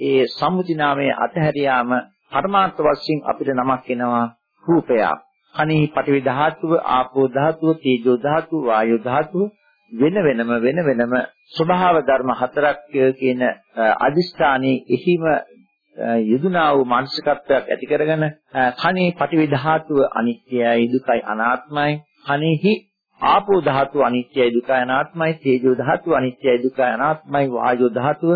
[SPEAKER 2] ඒ සම්මුති නාමයේ අතහැරියාම පරමාර්ථ වශයෙන් අපිට නමක් එනවා රූපයක්. කනෙහි පඨවි ධාතුව, ආපෝ ධාතුව, තේජෝ ධාතුව, වායෝ ධාතුව වෙන වෙනම වෙන වෙනම ස්වභාව ධර්ම හතරක් කියන අදිස්ථානයේ එහිම යෙදුනා වූ මානසිකත්වයක් ඇති කරගෙන කනේ පටිවි ධාතුව අනිත්‍යයි දුකයි අනාත්මයි. කනෙහි ආපෝ ධාතුව අනිත්‍යයි දුකයි අනාත්මයි. තේජෝ ධාතුව අනිත්‍යයි දුකයි අනාත්මයි. වායෝ ධාතුව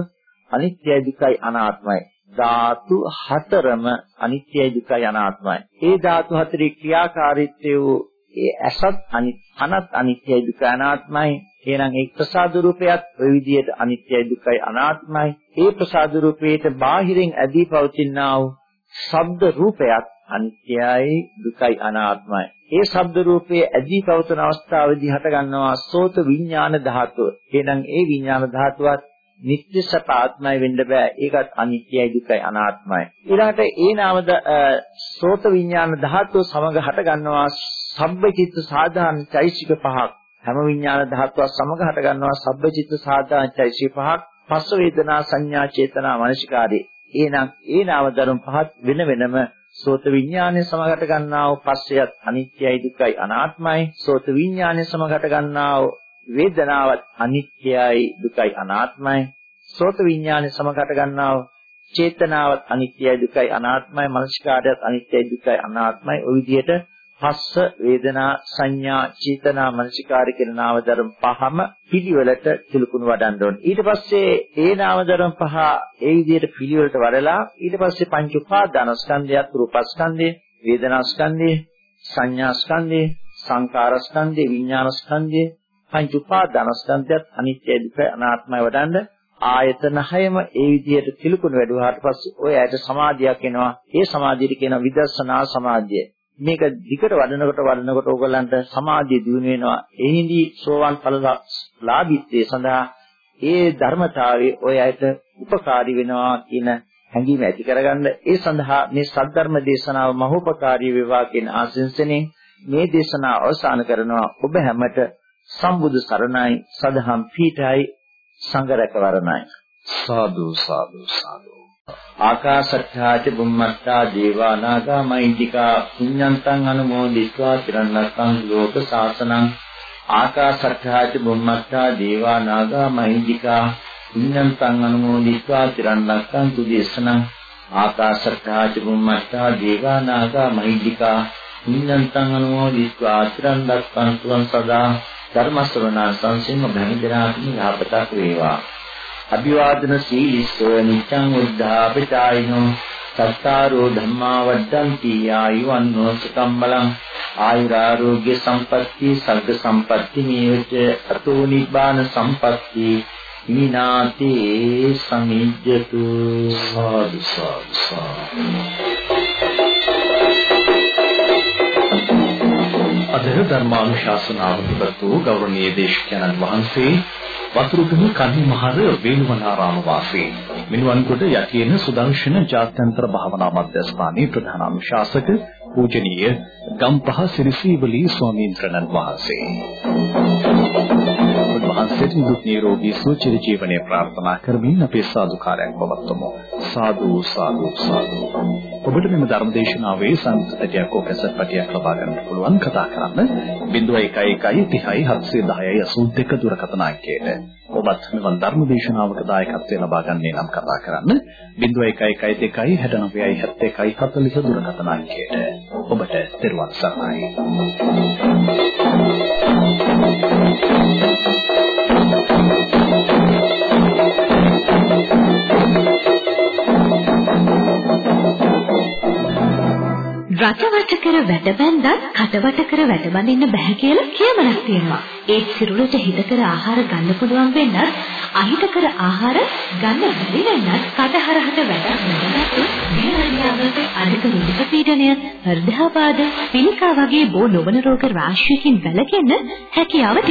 [SPEAKER 2] අනිත්‍යයි දුකයි අනාත්මයි. ධාතු හතරම අනිත්‍යයි දුකයි අනාත්මයි. ඒ ධාතු හතරේ ක්‍රියාකාරීත්වය වූ ඒ ඇසත් අනිත් කනත් අනිත්‍යයි දුක අනාත්මයි. එහෙනම් ඒ ප්‍රසාද රූපයත් ওই විදිහට අනිත්‍යයි දුකයි අනාත්මයි. ඒ ප්‍රසාද රූපයට බාහිරින් ඇදී පවතිනා වූ ශබ්ද රූපයත් අනිත්‍යයි දුකයි අනාත්මයි. ඒ ශබ්ද රූපයේ ඇදී පවතන අවස්ථාවේදී හට ගන්නවා සෝත විඥාන ධාතුව. එහෙනම් ඒ විඥාන ධාතුවත් නිත්‍ය සපාත්මයි වෙන්න බෑ. ඒකත් අනිත්‍යයි දුකයි අනාත්මයි. ඊළඟට ඒ නාමද සෝත විඥාන ධාතුව සමග හට ගන්නවා සබ්බචිත්ත සාධාන චෛසික පහක්. හැම විඥාන ධාතුවක් සමග හට ගන්නවා සබ්බචිත්ත සාධාන චෛසික පහක්. පස්ස වේදනා සංඥා චේතනා මනසිකාරේ එහෙනම් ඒ නාම ධර්ම පහත් වෙන වෙනම සෝත විඥානය සමගට ගන්නා වූ පස්සයත් අනිත්‍යයි දුක්ඛයි අනාත්මයි. සෝත විඥානය සමගට ගන්නා වූ වේදනාවත් අනිත්‍යයි දුක්ඛයි අනාත්මයි. සෝත විඥානය සමගට ගන්නා වූ චේතනාවත් අනිත්‍යයි දුක්ඛයි අනාත්මයි. මනසිකාරයත් අනිත්‍යයි දුක්ඛයි අනාත්මයි. ඔය විදිහට පස්ස වේදනා සංඥා චේතනා මනසිකාරය කියන නාම ධර්ම පහම පිළිවෙලට තිලුකුණු වඩන්න ඕනේ. ඊට පස්සේ ඒ නාම ධර්ම පහ ඒ විදිහට පිළිවෙලට වඩලා ඊට පස්සේ පංච උපාදානස්කන්ධයත් රූපස්කන්ධය, වේදනාස්කන්ධය, සංඥාස්කන්ධය, සංකාරස්කන්ධය, විඥානස්කන්ධය, පංච උපාදානස්කන්ධයත් අනිත්‍ය දුක අනාත්මයි වඩන්න ආයතන හයම ඒ විදිහට තිලුකුණු වැඩුවාට පස්සේ ඔය ඇයට සමාධියක් එනවා. ඒ සමාධියට කියනවා විදර්ශනා සමාධිය. මේක දිගට වඩනකොට වඩනකොට ඕගලන්ට සමාධිය දිනු වෙනවා. එහිදී සෝවන් ඵලලාභීත්වයේ සඳහා ඒ ධර්මතාවයේ ඔය ඇයට උපකාරී වෙනවා කියන හැඟීම ඇති කරගන්න ඒ සඳහා මේ සද්ධර්ම දේශනාව මහෝපකාරී වේවා කියන ආශිංසනෙන් මේ දේශනාව අවසන් කරනවා ඔබ හැමට සම්බුදු සරණයි සදහම් පීඨයි සංඝ රැකවරණයි
[SPEAKER 1] සාදු සාදු. සාදු
[SPEAKER 2] ආකාශත්තාච බුම්මත්තා දේවානාගා මහින්దికා පුඤ්ඤන්තං අනුමෝදිත්වා තිරණක්කං ලෝක සාසනං. ආකාශත්තාච බුම්මත්තා දේවානාගා මහින්దికා පුඤ්ඤන්තං අනුමෝදිත්වා තිරණක්කං තුදේශනං ආකාශත්තාච බුම්මත්තා දේවානාගා මහින්దికා පුඤ්ඤන්තං අනුමෝදිත්වා තිරණක්කං තුන් සදා. ධර්ම ශ්‍රවණ සංසිම බැඳිනාත්මි යහපතක් වේවා. අභිවාදන සීලිස්ස නිච්ඡං උද්ධාපචායිනෝ සත්තාරෝ ධම්මා වද්දන්ති ආයුවන්නෝ සකම්බලං ආයුරාෝග්‍ය සම්පatti සග්ග සම්පatti මේවච අතෝ නිබ්බාන සම්පatti විනාතේ සමිජ්ජතු. සාදු සාදු.
[SPEAKER 1] අද ධර්මානුශාසනාව පිටතු ගෞරවනීය දේශකයන්න් වහන්සේ වතුරුගම කන්හිමහර වේළුවනාරාම වාසී මිනුවන්කොට යටියෙන සුදර්ශන ජාත්‍යන්තර භාවනා මධ්‍යස්ථානයේ ප්‍රධාන අනුශාසක පූජනීය ගම්පහ සිරිසීවලී ස්වාමීන් වහන්සේ. උන්වහන්සේට නිදුක් නිරෝගී සුවචිර ජීවනයේ ප්‍රාර්ථනා කරමින් අපේ සාදුකාරයක් පවත්වමු. සාදු සාදු සාදු. ඔබට මෙම ධර්මදේශනාවේ සංස්කෘතියක් හෝ කැසට් පටියක් ලබා ගන්නට පුළුවන් කතා කරන්න 0111 30 710 82 දුරකථන අංකයට. ඔබත් මෙවන් ධර්මදේශනාවක දායකත්වය ලබා ගන්නේ නම් කතා කරන්න 0112 69 71 40 දුරකථන අංකයට. ඔබට දරුවන් සරණයි.
[SPEAKER 3] රටවට කර වැඩ බැන්දත් කටවට කර වැඩ බඳින්න බෑ කියලා කියමනක් තියෙනවා. ඒ සිරුරට හිත කර ආහාර ගන්න පුළුවන් වෙන්නත් අහිත කර ආහාර ගන්න බැරි වෙන්නත් කටහරහට වැඩක් නැගගත්තොත් මේ රණ්‍යාවක අධික රුධිර පීඩනය, හෘදයාබාධ, පිළිකා වගේ බෝ නොවන රෝග රාශියකින් වැළකෙන්න හැකියාව